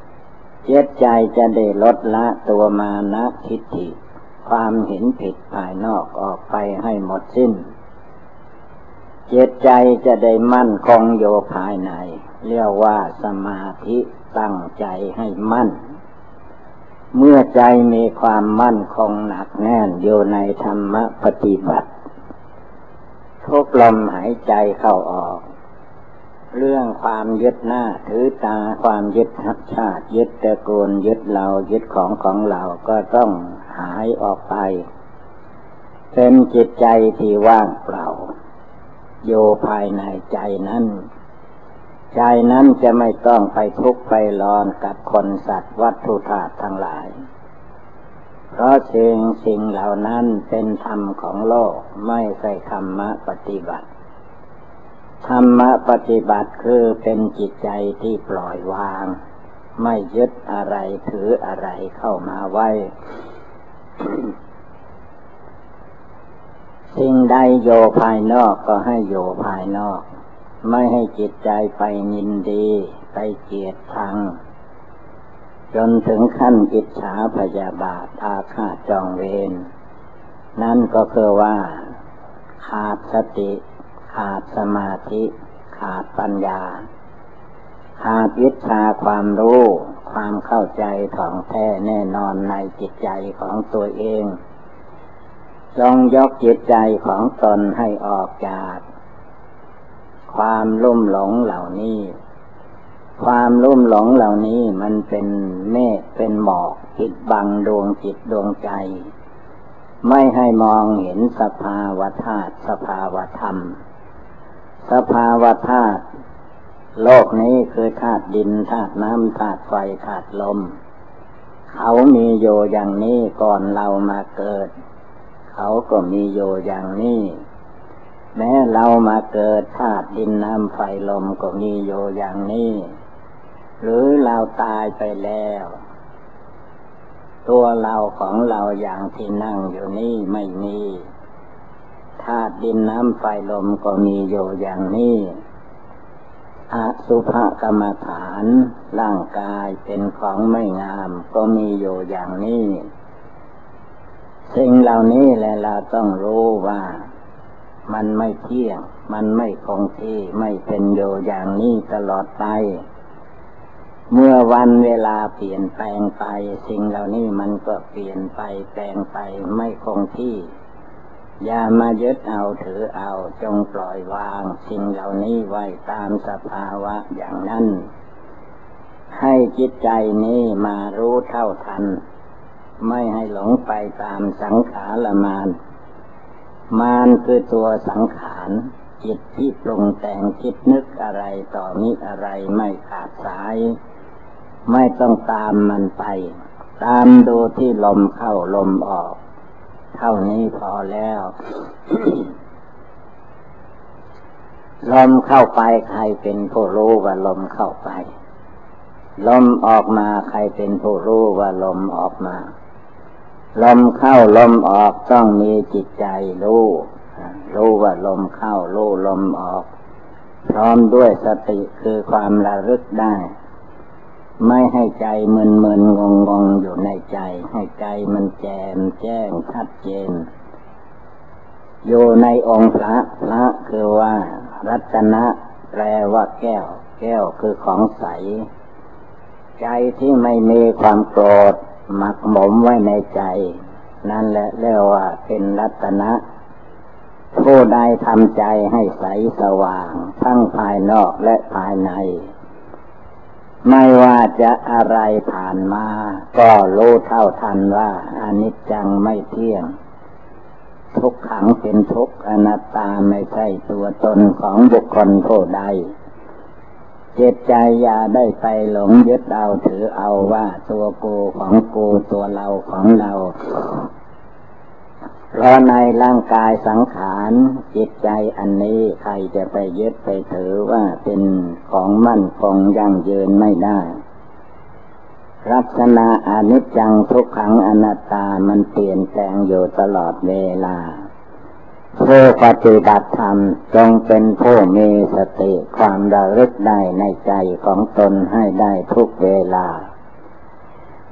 A: ๆ เจตใจจะได้ลดละตัวมานะทิฏฐิ ความเห็นผิดภายนอกออกไปให้หมดสิ้น จิตใจจะได้มั่นคงโยภายใน เรียกว่าสมาธิตั้งใจให้มั่น เมื่อใจมีความมั่นคงหนักแน่นอยู่ในธรรมปฏิบัติ ทุกลมหายใจเข้าออก เรื่องความยึดหน้าถือตาความยึดทัชาติ ยึดตะกูลยึดเรายึดของของเราก็ต้องหายออกไป เป็นจิตใจที่ว่างเปล่า โยภายในใจนั้น ใจนั้นจะไม่ต้องไปทุกข์ไปร้อนกับคนสัตว์วัตถุธาตุทั้งหลาย เพราะสิ่งสิ่งเหล่านั้นเป็นธรรมของโลกไม่ใช่ธรรมะปฏิบัติ ธรรมะปฏิบัติคือเป็นจิตใจที่ปล่อยวาง ไม่ยึดอะไรถืออะไรเข้ามาไว้ สิ่งใดโยภายนอกก็ให้โยภายนอก ไม่ให้จิตใจไปนินดี ไปเกียดชัง จนถึงขั้นอิจฉาพยาบาทอาฆาตจองเวรนั่นก็คือว่า ขาดสติ ขาดสมาธิ ขาดปัญญา ขาดวิชาความรู้ ความเข้าใจถ่องแท้แน่นอนในจิตใจของตัวเอง จงยกจิตใจของตนให้ออกจาก ความลุ่มหลงเหล่านี้ ความลุ่มหลงเหล่านี้มันเป็นเมฆเป็นหมอกปิดบังดวงจิตดวงใจ ไม่ให้มองเห็นสภาวธาตุสภาวธรรม สภาวธาตุโลกนี้คือธาตุดินธาตุน้ำธาตุไฟธาตุลม เขามีโยอย่างนี้ก่อนเรามาเกิด เขาก็มีโยอย่างนี้ แม้เรามาเกิดธาตุดินน้ำไฟลมก็มีโยอย่างนี้ หรือเราตายไปแล้ว ตัวเราของเราอย่างที่นั่งอยู่นี่ไม่มีธาตุดินน้ำไฟลมก็มีโยอย่างนี้อสุภกรรมฐาน ร่างกายเป็นของไม่งามก็มีโยอย่างนี้ สิ่งเหล่านี้แหละเราต้องรู้ว่ามันไม่เที่ยง มันไม่คงที่ไม่เป็นโยอย่างนี้ตลอดไป เมื่อวันเวลาเปลี่ยนแปลงไป สิ่งเหล่านี้มันก็เปลี่ยนไปแปลงไปไม่คงที่ อย่ามายึดเอาถือเอาจงปล่อยวาง สิ่งเหล่านี้ไว้ตามสภาวะอย่างนั้น ให้จิตใจนี้มารู้เท่าทัน ไม่ให้หลงไปตามสังขารมานมานคือตัวสังขารจิตที่ปรุงแต่งคิดนึกอะไรต่อมิอะไรไม่ขาดสาย ไม่ต้องตามมันไป ตามดูที่ลมเข้าลมออก เท่านี้พอแล้ว ลมเข้าไปใครเป็นผู้รู้ว่าลมเข้าไป ลมออกมาใครเป็นผู้รู้ว่าลมออกมา ลมเข้าลมออกต้องมีจิตใจรู้รู้ว่าลมเข้ารู้ลมออก พร้อมด้วยสติคือความระลึกได้ ไม่ให้ใจมึนมึนงงงงอยู่ในใจ ให้ใจมันแจ่มแจ้งชัดเจน อยู่ในองค์พระพระคือว่า รัตนะแปลว่าแก้ว แก้วคือของใส ใจที่ไม่มีความโกรธ หมักหมมไว้ในใจ นั่นแหละเรียกว่าเป็นรัตนะ ผู้ใดทำใจให้ใสสว่าง ทั้งภายนอกและภายใน ไม่ว่าจะอะไรผ่านมา ก็รู้เท่าทันว่าอนิจจังไม่เที่ยง ทุกขังเป็นทุกอนัตตาไม่ใช่ตัวตนของบุคคลผู้ใด จิตใจอย่าได้ไปหลงยึดเอาถือเอาว่าตัวกูของกูตัวเราของเราเพราะในร่างกายสังขารจิตใจอันนี้ใครจะไปยึดไปถือว่าเป็นของมั่นคงยั่งยืนไม่ได้ลักษณะอนิจจังทุกขังอนัตตามันเปลี่ยนแปลงอยู่ตลอดเวลา ผู้ปฏิบัติธรรมจงเป็นผู้มีสติความระลึกได้ในใจของตนให้ได้ทุกเวลา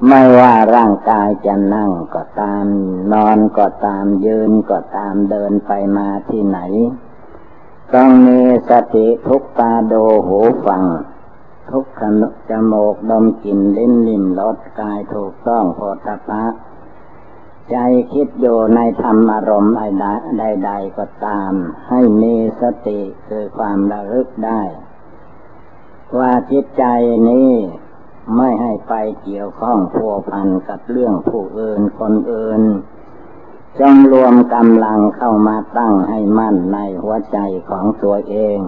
A: ไม่ว่าร่างกายจะนั่งก็ตาม นอนก็ตามยืนก็ตามเดินไปมาที่ไหน ต้องมีสติทุกตาโดหูฟัง ทุกขนจมูกดมกลิ่นลิ้นลิ่มรสกายถูกต้องโพธพะ ใจคิดอยู่ในธรรมอารมณ์ใดๆก็ตาม ให้มีสติคือความระลึกได้ ว่าจิตใจนี้ไม่ให้ไปเกี่ยวข้องพัวพันกับเรื่องผู้อื่นคนอื่นจงรวมกำลังเข้ามาตั้งให้มั่นในหัวใจของตัวเอง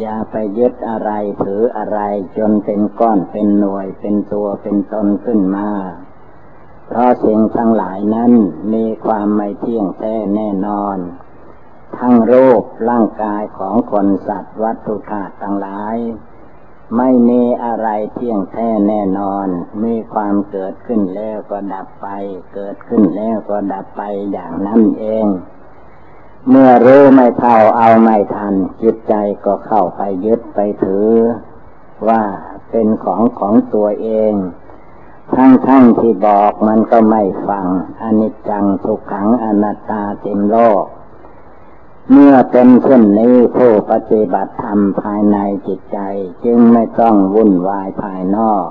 A: อย่าไปยึดอะไรถืออะไรจนเป็นก้อนเป็นหน่วยเป็นตัวเป็นตนขึ้นมา เพราะสิ่งทั้งหลายนั้นมีความไม่เที่ยงแท้แน่นอน ทั้งรูปร่างกายของคนสัตว์วัตถุธาตุทั้งหลาย ไม่มีอะไรเที่ยงแท้แน่นอน มีความเกิดขึ้นแล้วก็ดับไป เกิดขึ้นแล้วก็ดับไปอย่างนั้นเองเมื่อรู้ไม่เท่าเอาไม่ทัน จิตใจก็เข้าไปยึดไปถือ ว่าเป็นของของตัวเอง ทั้งทั้งที่บอกมันก็ไม่ฟังอนิจจังทุกขังอนัตตาเต็มโลก เมื่อเป็นเช่นนี้ผู้ปฏิบัติธรรมภายในจิตใจจึงไม่ต้องวุ่นวายภายนอก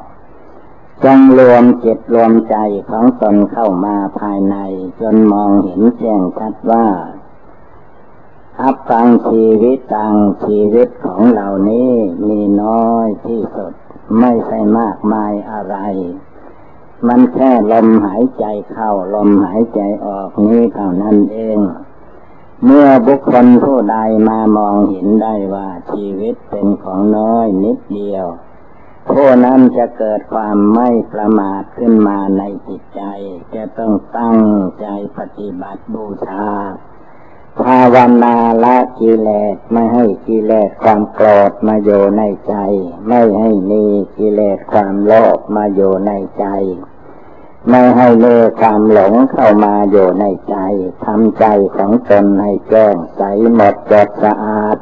A: จงรวมจิตรวมใจของตนเข้ามาภายใน จนมองเห็นแจ้งชัดว่าอับตังชีวิตตังชีวิตของเหล่านี้มีน้อยที่สุด ไม่ใช่มากมายอะไร มันแค่ลมหายใจเข้าลมหายใจออกนี้เท่านั้นเอง เมื่อบุคคลผู้ใดมามองเห็นได้ว่าชีวิตเป็นของน้อยนิดเดียวผู้นั้นจะเกิดความไม่ประมาทขึ้นมาในจิตใจ จะต้องตั้งใจปฏิบัติบูชาภาวนาละกิเลสไม่ให้กิเลสความโกรธมาอยู่ในใจ ไม่ให้มีกิเลสความโลภมาอยู่ในใจ ไม่ให้เลความหลงเข้ามาอยู่ในใจทำใจของตนให้แจ้งใสหมดจดสะอาด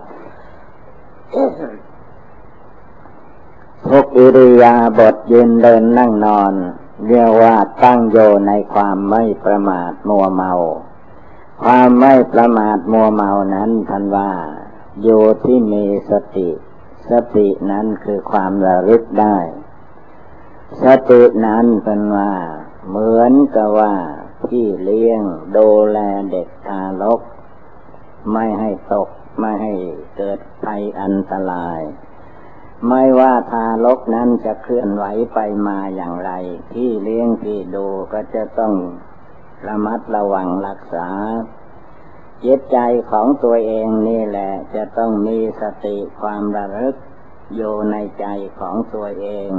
A: ทุกอิริยาบถยืนเดินนั่งนอน เรียกว่าตั้งโยในความไม่ประมาทมัวเมา ความไม่ประมาทมัวเมานั้นทันว่าอยู่ที่มีสติ สตินั้นคือความระลึกได้ สตินั้นเป็นว่า เหมือนกับว่าพี่เลี้ยงดูแลเด็กทารก ไม่ให้ตก ไม่ให้เกิดภัยอันตราย ไม่ว่าทารกนั้นจะเคลื่อนไหวไปมาอย่างไรที่เลี้ยงที่ดูก็จะต้องระมัดระวังรักษาจิตใจของตัวเองนี่แหละ จะต้องมีสติความระลึกอยู่ในใจของตัวเอง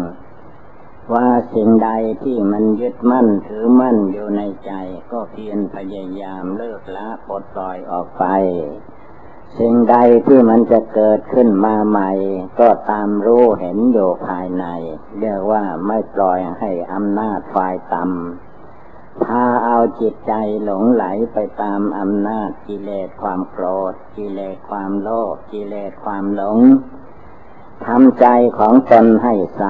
A: ว่าสิ่งใดที่มันยึดมั่นถือมั่นอยู่ในใจ ก็เพียรพยายามเลิกละปลดปล่อยออกไป สิ่งใดที่มันจะเกิดขึ้นมาใหม่ ก็ตามรู้เห็นอยู่ภายใน เรียกว่าไม่ปล่อยให้อำนาจฝ่ายต่ำพาเอาจิตใจหลงไหลไปตามอำนาจกิเลสความโกรธ กิเลสความโลภกิเลสความหลง ทำใจของตนให้ใส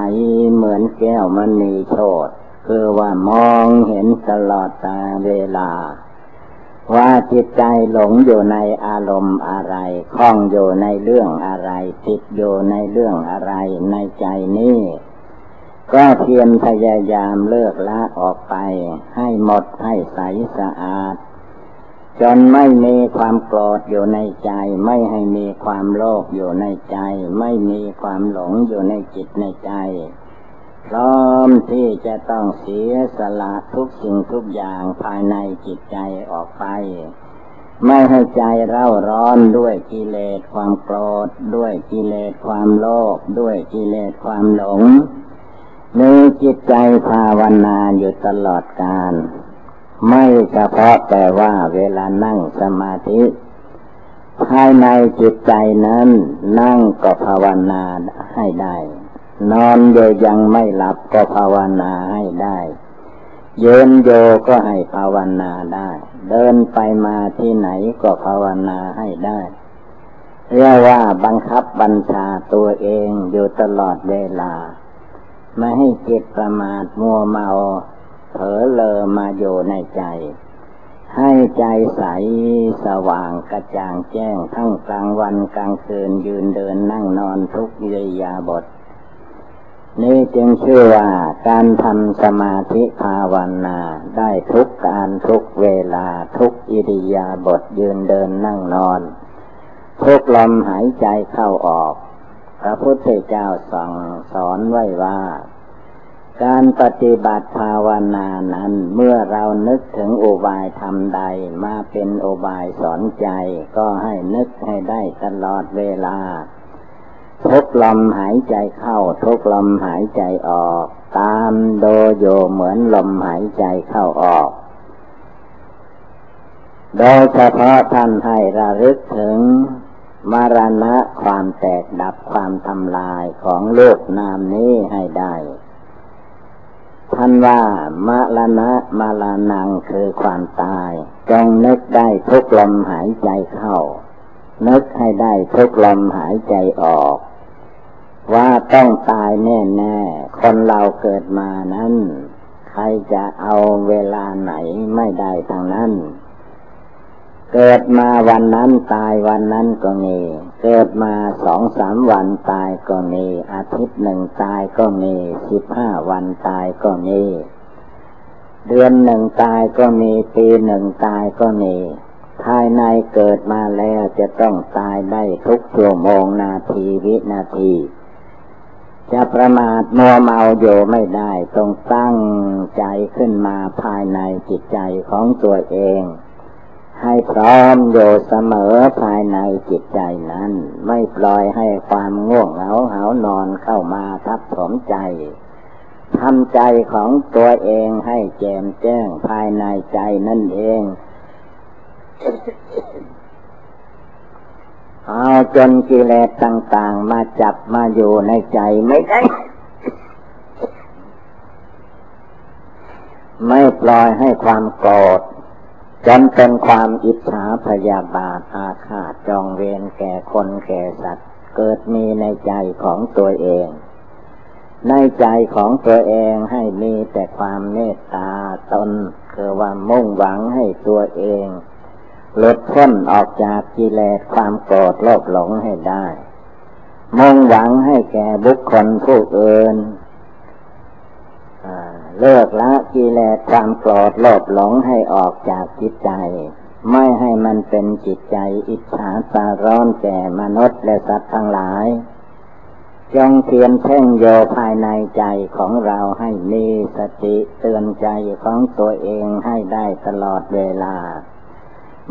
A: เหมือนแก้วมันีโชดคือว่ามองเห็นตลอดตาเวลา ว่าจิตใจหลงอยู่ในอารมณ์อะไรคล้องอยู่ในเรื่องอะไร ติดอยู่ในเรื่องอะไรในใจนี้ก็เพียรพยายามเลิกละออกไป ให้หมดให้ใสสะอาด จนไม่มีความโกรธอยู่ในใจ ไม่ให้มีความโลภอยู่ในใจ ไม่มีความหลงอยู่ในจิตในใจ พร้อมที่จะต้องเสียสละทุกสิ่งทุกอย่างภายในจิตใจออกไป ไม่ให้ใจเร่าร้อนด้วยกิเลสความโกรธ ด้วยกิเลสความโลภด้วยกิเลสความหลงมีจิตใจภาวนาอยู่ตลอดกาล ไม่เฉพาะแต่ว่าเวลานั่งสมาธิ ภายในจิตใจนั้น นั่งก็ภาวนาให้ได้ นอนโดยยังไม่หลับก็ภาวนาให้ได้เยินโยก็ให้ภาวนาได้ เดินไปมาที่ไหนก็ภาวนาให้ได้เรียกว่าบังคับบัญชาตัวเองอยู่ตลอดเวลา ไม่ให้จิตประมาทมัวเมา เผลอเลอมาอยู่ในใจ ให้ใจใสสว่างกระจ่างแจ้งทั้งกลางวันกลางคืนยืนเดินนั่งนอนทุกยิยาบทนี่จึงชื่อว่าการทำสมาธิภาวนาได้ทุกการทุกเวลาทุกอิริยาบถยืนเดินนั่งนอน ทุกลมหายใจเข้าออก พระพุทธเจ้าสั่งสอนไว้ว่า การปฏิบัติภาวนานั้น เมื่อเรานึกถึงอุบายทำใดมาเป็นอุบายสอนใจ ก็ให้นึกให้ได้ตลอดเวลา ทุกลมหายใจเข้า ทุกลมหายใจออก ตามโดโยเหมือนลมหายใจเข้าออกโดยเฉพาะท่านให้ระลึกถึง มรณะความแตกดับความทำลายของโลกนามนี้ให้ได้ ท่านว่ามะละนะมาลานังคือความตาย จงนึกได้ทุกลมหายใจเข้า นึกให้ได้ทุกลมหายใจออก ว่าต้องตายแน่ๆ คนเราเกิดมานั้น ใครจะเอาเวลาไหนไม่ได้ทางนั้น เกิดมาวันนั้นตายวันนั้นก็มี เกิดมาสองสามวันตายก็มี อาทิตย์หนึ่งตายก็มีสิบห้าวันตายก็มี เดือนหนึ่งตายก็มี ปีหนึ่งตายก็มี ภายในเกิดมาแล้วจะต้องตายได้ทุกชั่วโมงนาทีวินาที จะประมาทมัวเมาอยู่ไม่ได้ต้องตั้งใจขึ้นมาภายในจิตใจของตัวเอง ให้พร้อมอยู่เสมอภายในจิตใจนั้น ไม่ปล่อยให้ความง่วงเหงาเหานอนเข้ามาทับถมใจทำใจของตัวเองให้แจ่มแจ้งภายในใจนั่นเอง เอาจนกิเลสต่างๆมาจับมาอยู่ในใจไม่ได้ไม่ปล่อยให้ความโกรธ จนเป็นความอิจฉาพยาบาทอาฆาตจองเวรแก่คนแก่สัตว์ เกิดมีในใจของตัวเอง ในใจของตัวเองให้มีแต่ความเมตตาตน คือว่ามุ่งหวังให้ตัวเองหลุดพ้นออกจากกิเลสความโกรธโลภหลงให้ได้ มุ่งหวังให้แก่บุคคลผู้อื่น เลิกละกิเลสความโกรธโลภหลงให้ออกจากจิตใจ ไม่ให้มันเป็นจิตใจอิจฉาตาร้อนแก่มนุษย์และสัตว์ทั้งหลาย จงเพียนเพ่งโยภายในใจของเราให้มีสติเตือนใจของตัวเองให้ได้ตลอดเวลา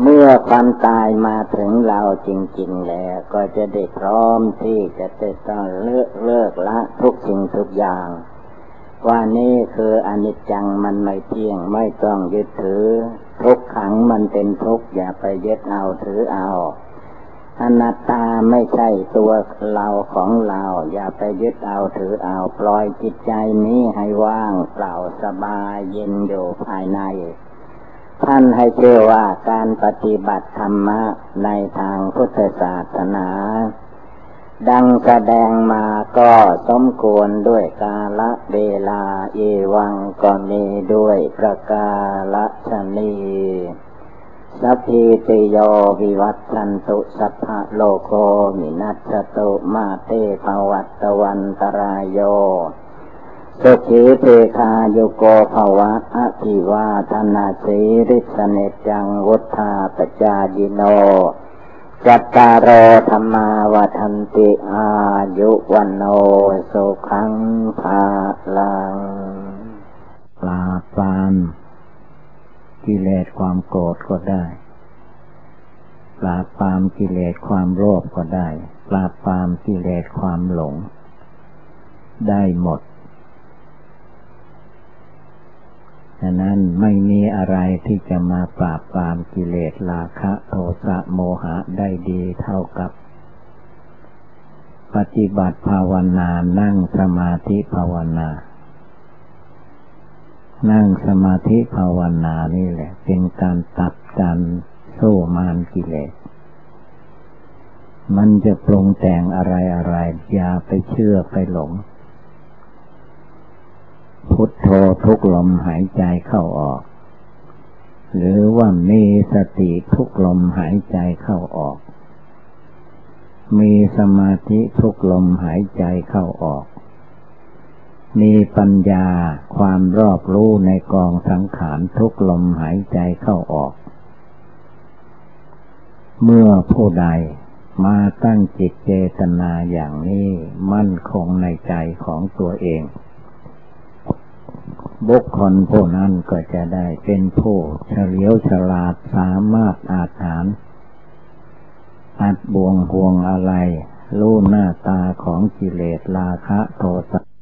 A: เมื่อความตายมาถึงเราจริง ๆ แล้วก็จะได้พร้อมที่จะจะต้องเลิกเลิกละทุกสิ่งทุกอย่าง ว่านี่คืออนิจจังมันไม่เที่ยงไม่ต้องยึดถือ ทุกขังมันเป็นทุกอย่าไปยึดเอาถือเอาอนัตตาไม่ใช่ตัวเราของเรา อย่าไปยึดเอาถือเอาปล่อยจิตใจนี้ให้ว่างเปล่าสบายเย็นอยู่ภายใน ท่านให้เชื่อว่าการปฏิบัติธรรมะในทางพุทธศาสนา ดังแสดงมาก็สมควรด้วยกาละเวลาเอวังก็มีด้วยประกาละชนีสัพพิติโยวิวัตชันตุสัพพะโลโคมินัสตุมาเตภวัตวันตรายโยสุขีเทคาโยโกภวะอภิวาธนาสีริสเนจังวุธาปจายิโน จัตตารโอธรรมาวันติอายุวันโนสุขังภาลังปราบปรามกิเลสความโกรธก็ได้ ปราบปรามกิเลสความโลภก็ได้ ปราบปรามกิเลสความหลง ได้หมด ฉะนั้นไม่มีอะไรที่จะมาปราบปรามกิเลสราคะโทสะโมหะได้ดีเท่ากับ ปฏิบัติภาวนานั่งสมาธิภาวนา นั่งสมาธิภาวนานี่แหละ เป็นการตัดการโซ่มานกิเลส มันจะปรุงแต่งอะไรอะไรอย่าไปเชื่อไปหลง พุทโธทุกลมหายใจเข้าออก หรือว่ามีสติทุกลมหายใจเข้าออก มีสมาธิทุกลมหายใจเข้าออก มีปัญญาความรอบรู้ในกองสังขารทุกลมหายใจเข้าออก เมื่อผู้ใดมาตั้งจิตเจตนาอย่างนี้มั่นคงในใจของตัวเอง บุคคลผู้นั้นก็จะได้เป็นผู้เฉลียวฉลาดสามารถอาถานอัดบวงห่วงอะไรรู้หน้าตาของกิเลสราคะโทสะ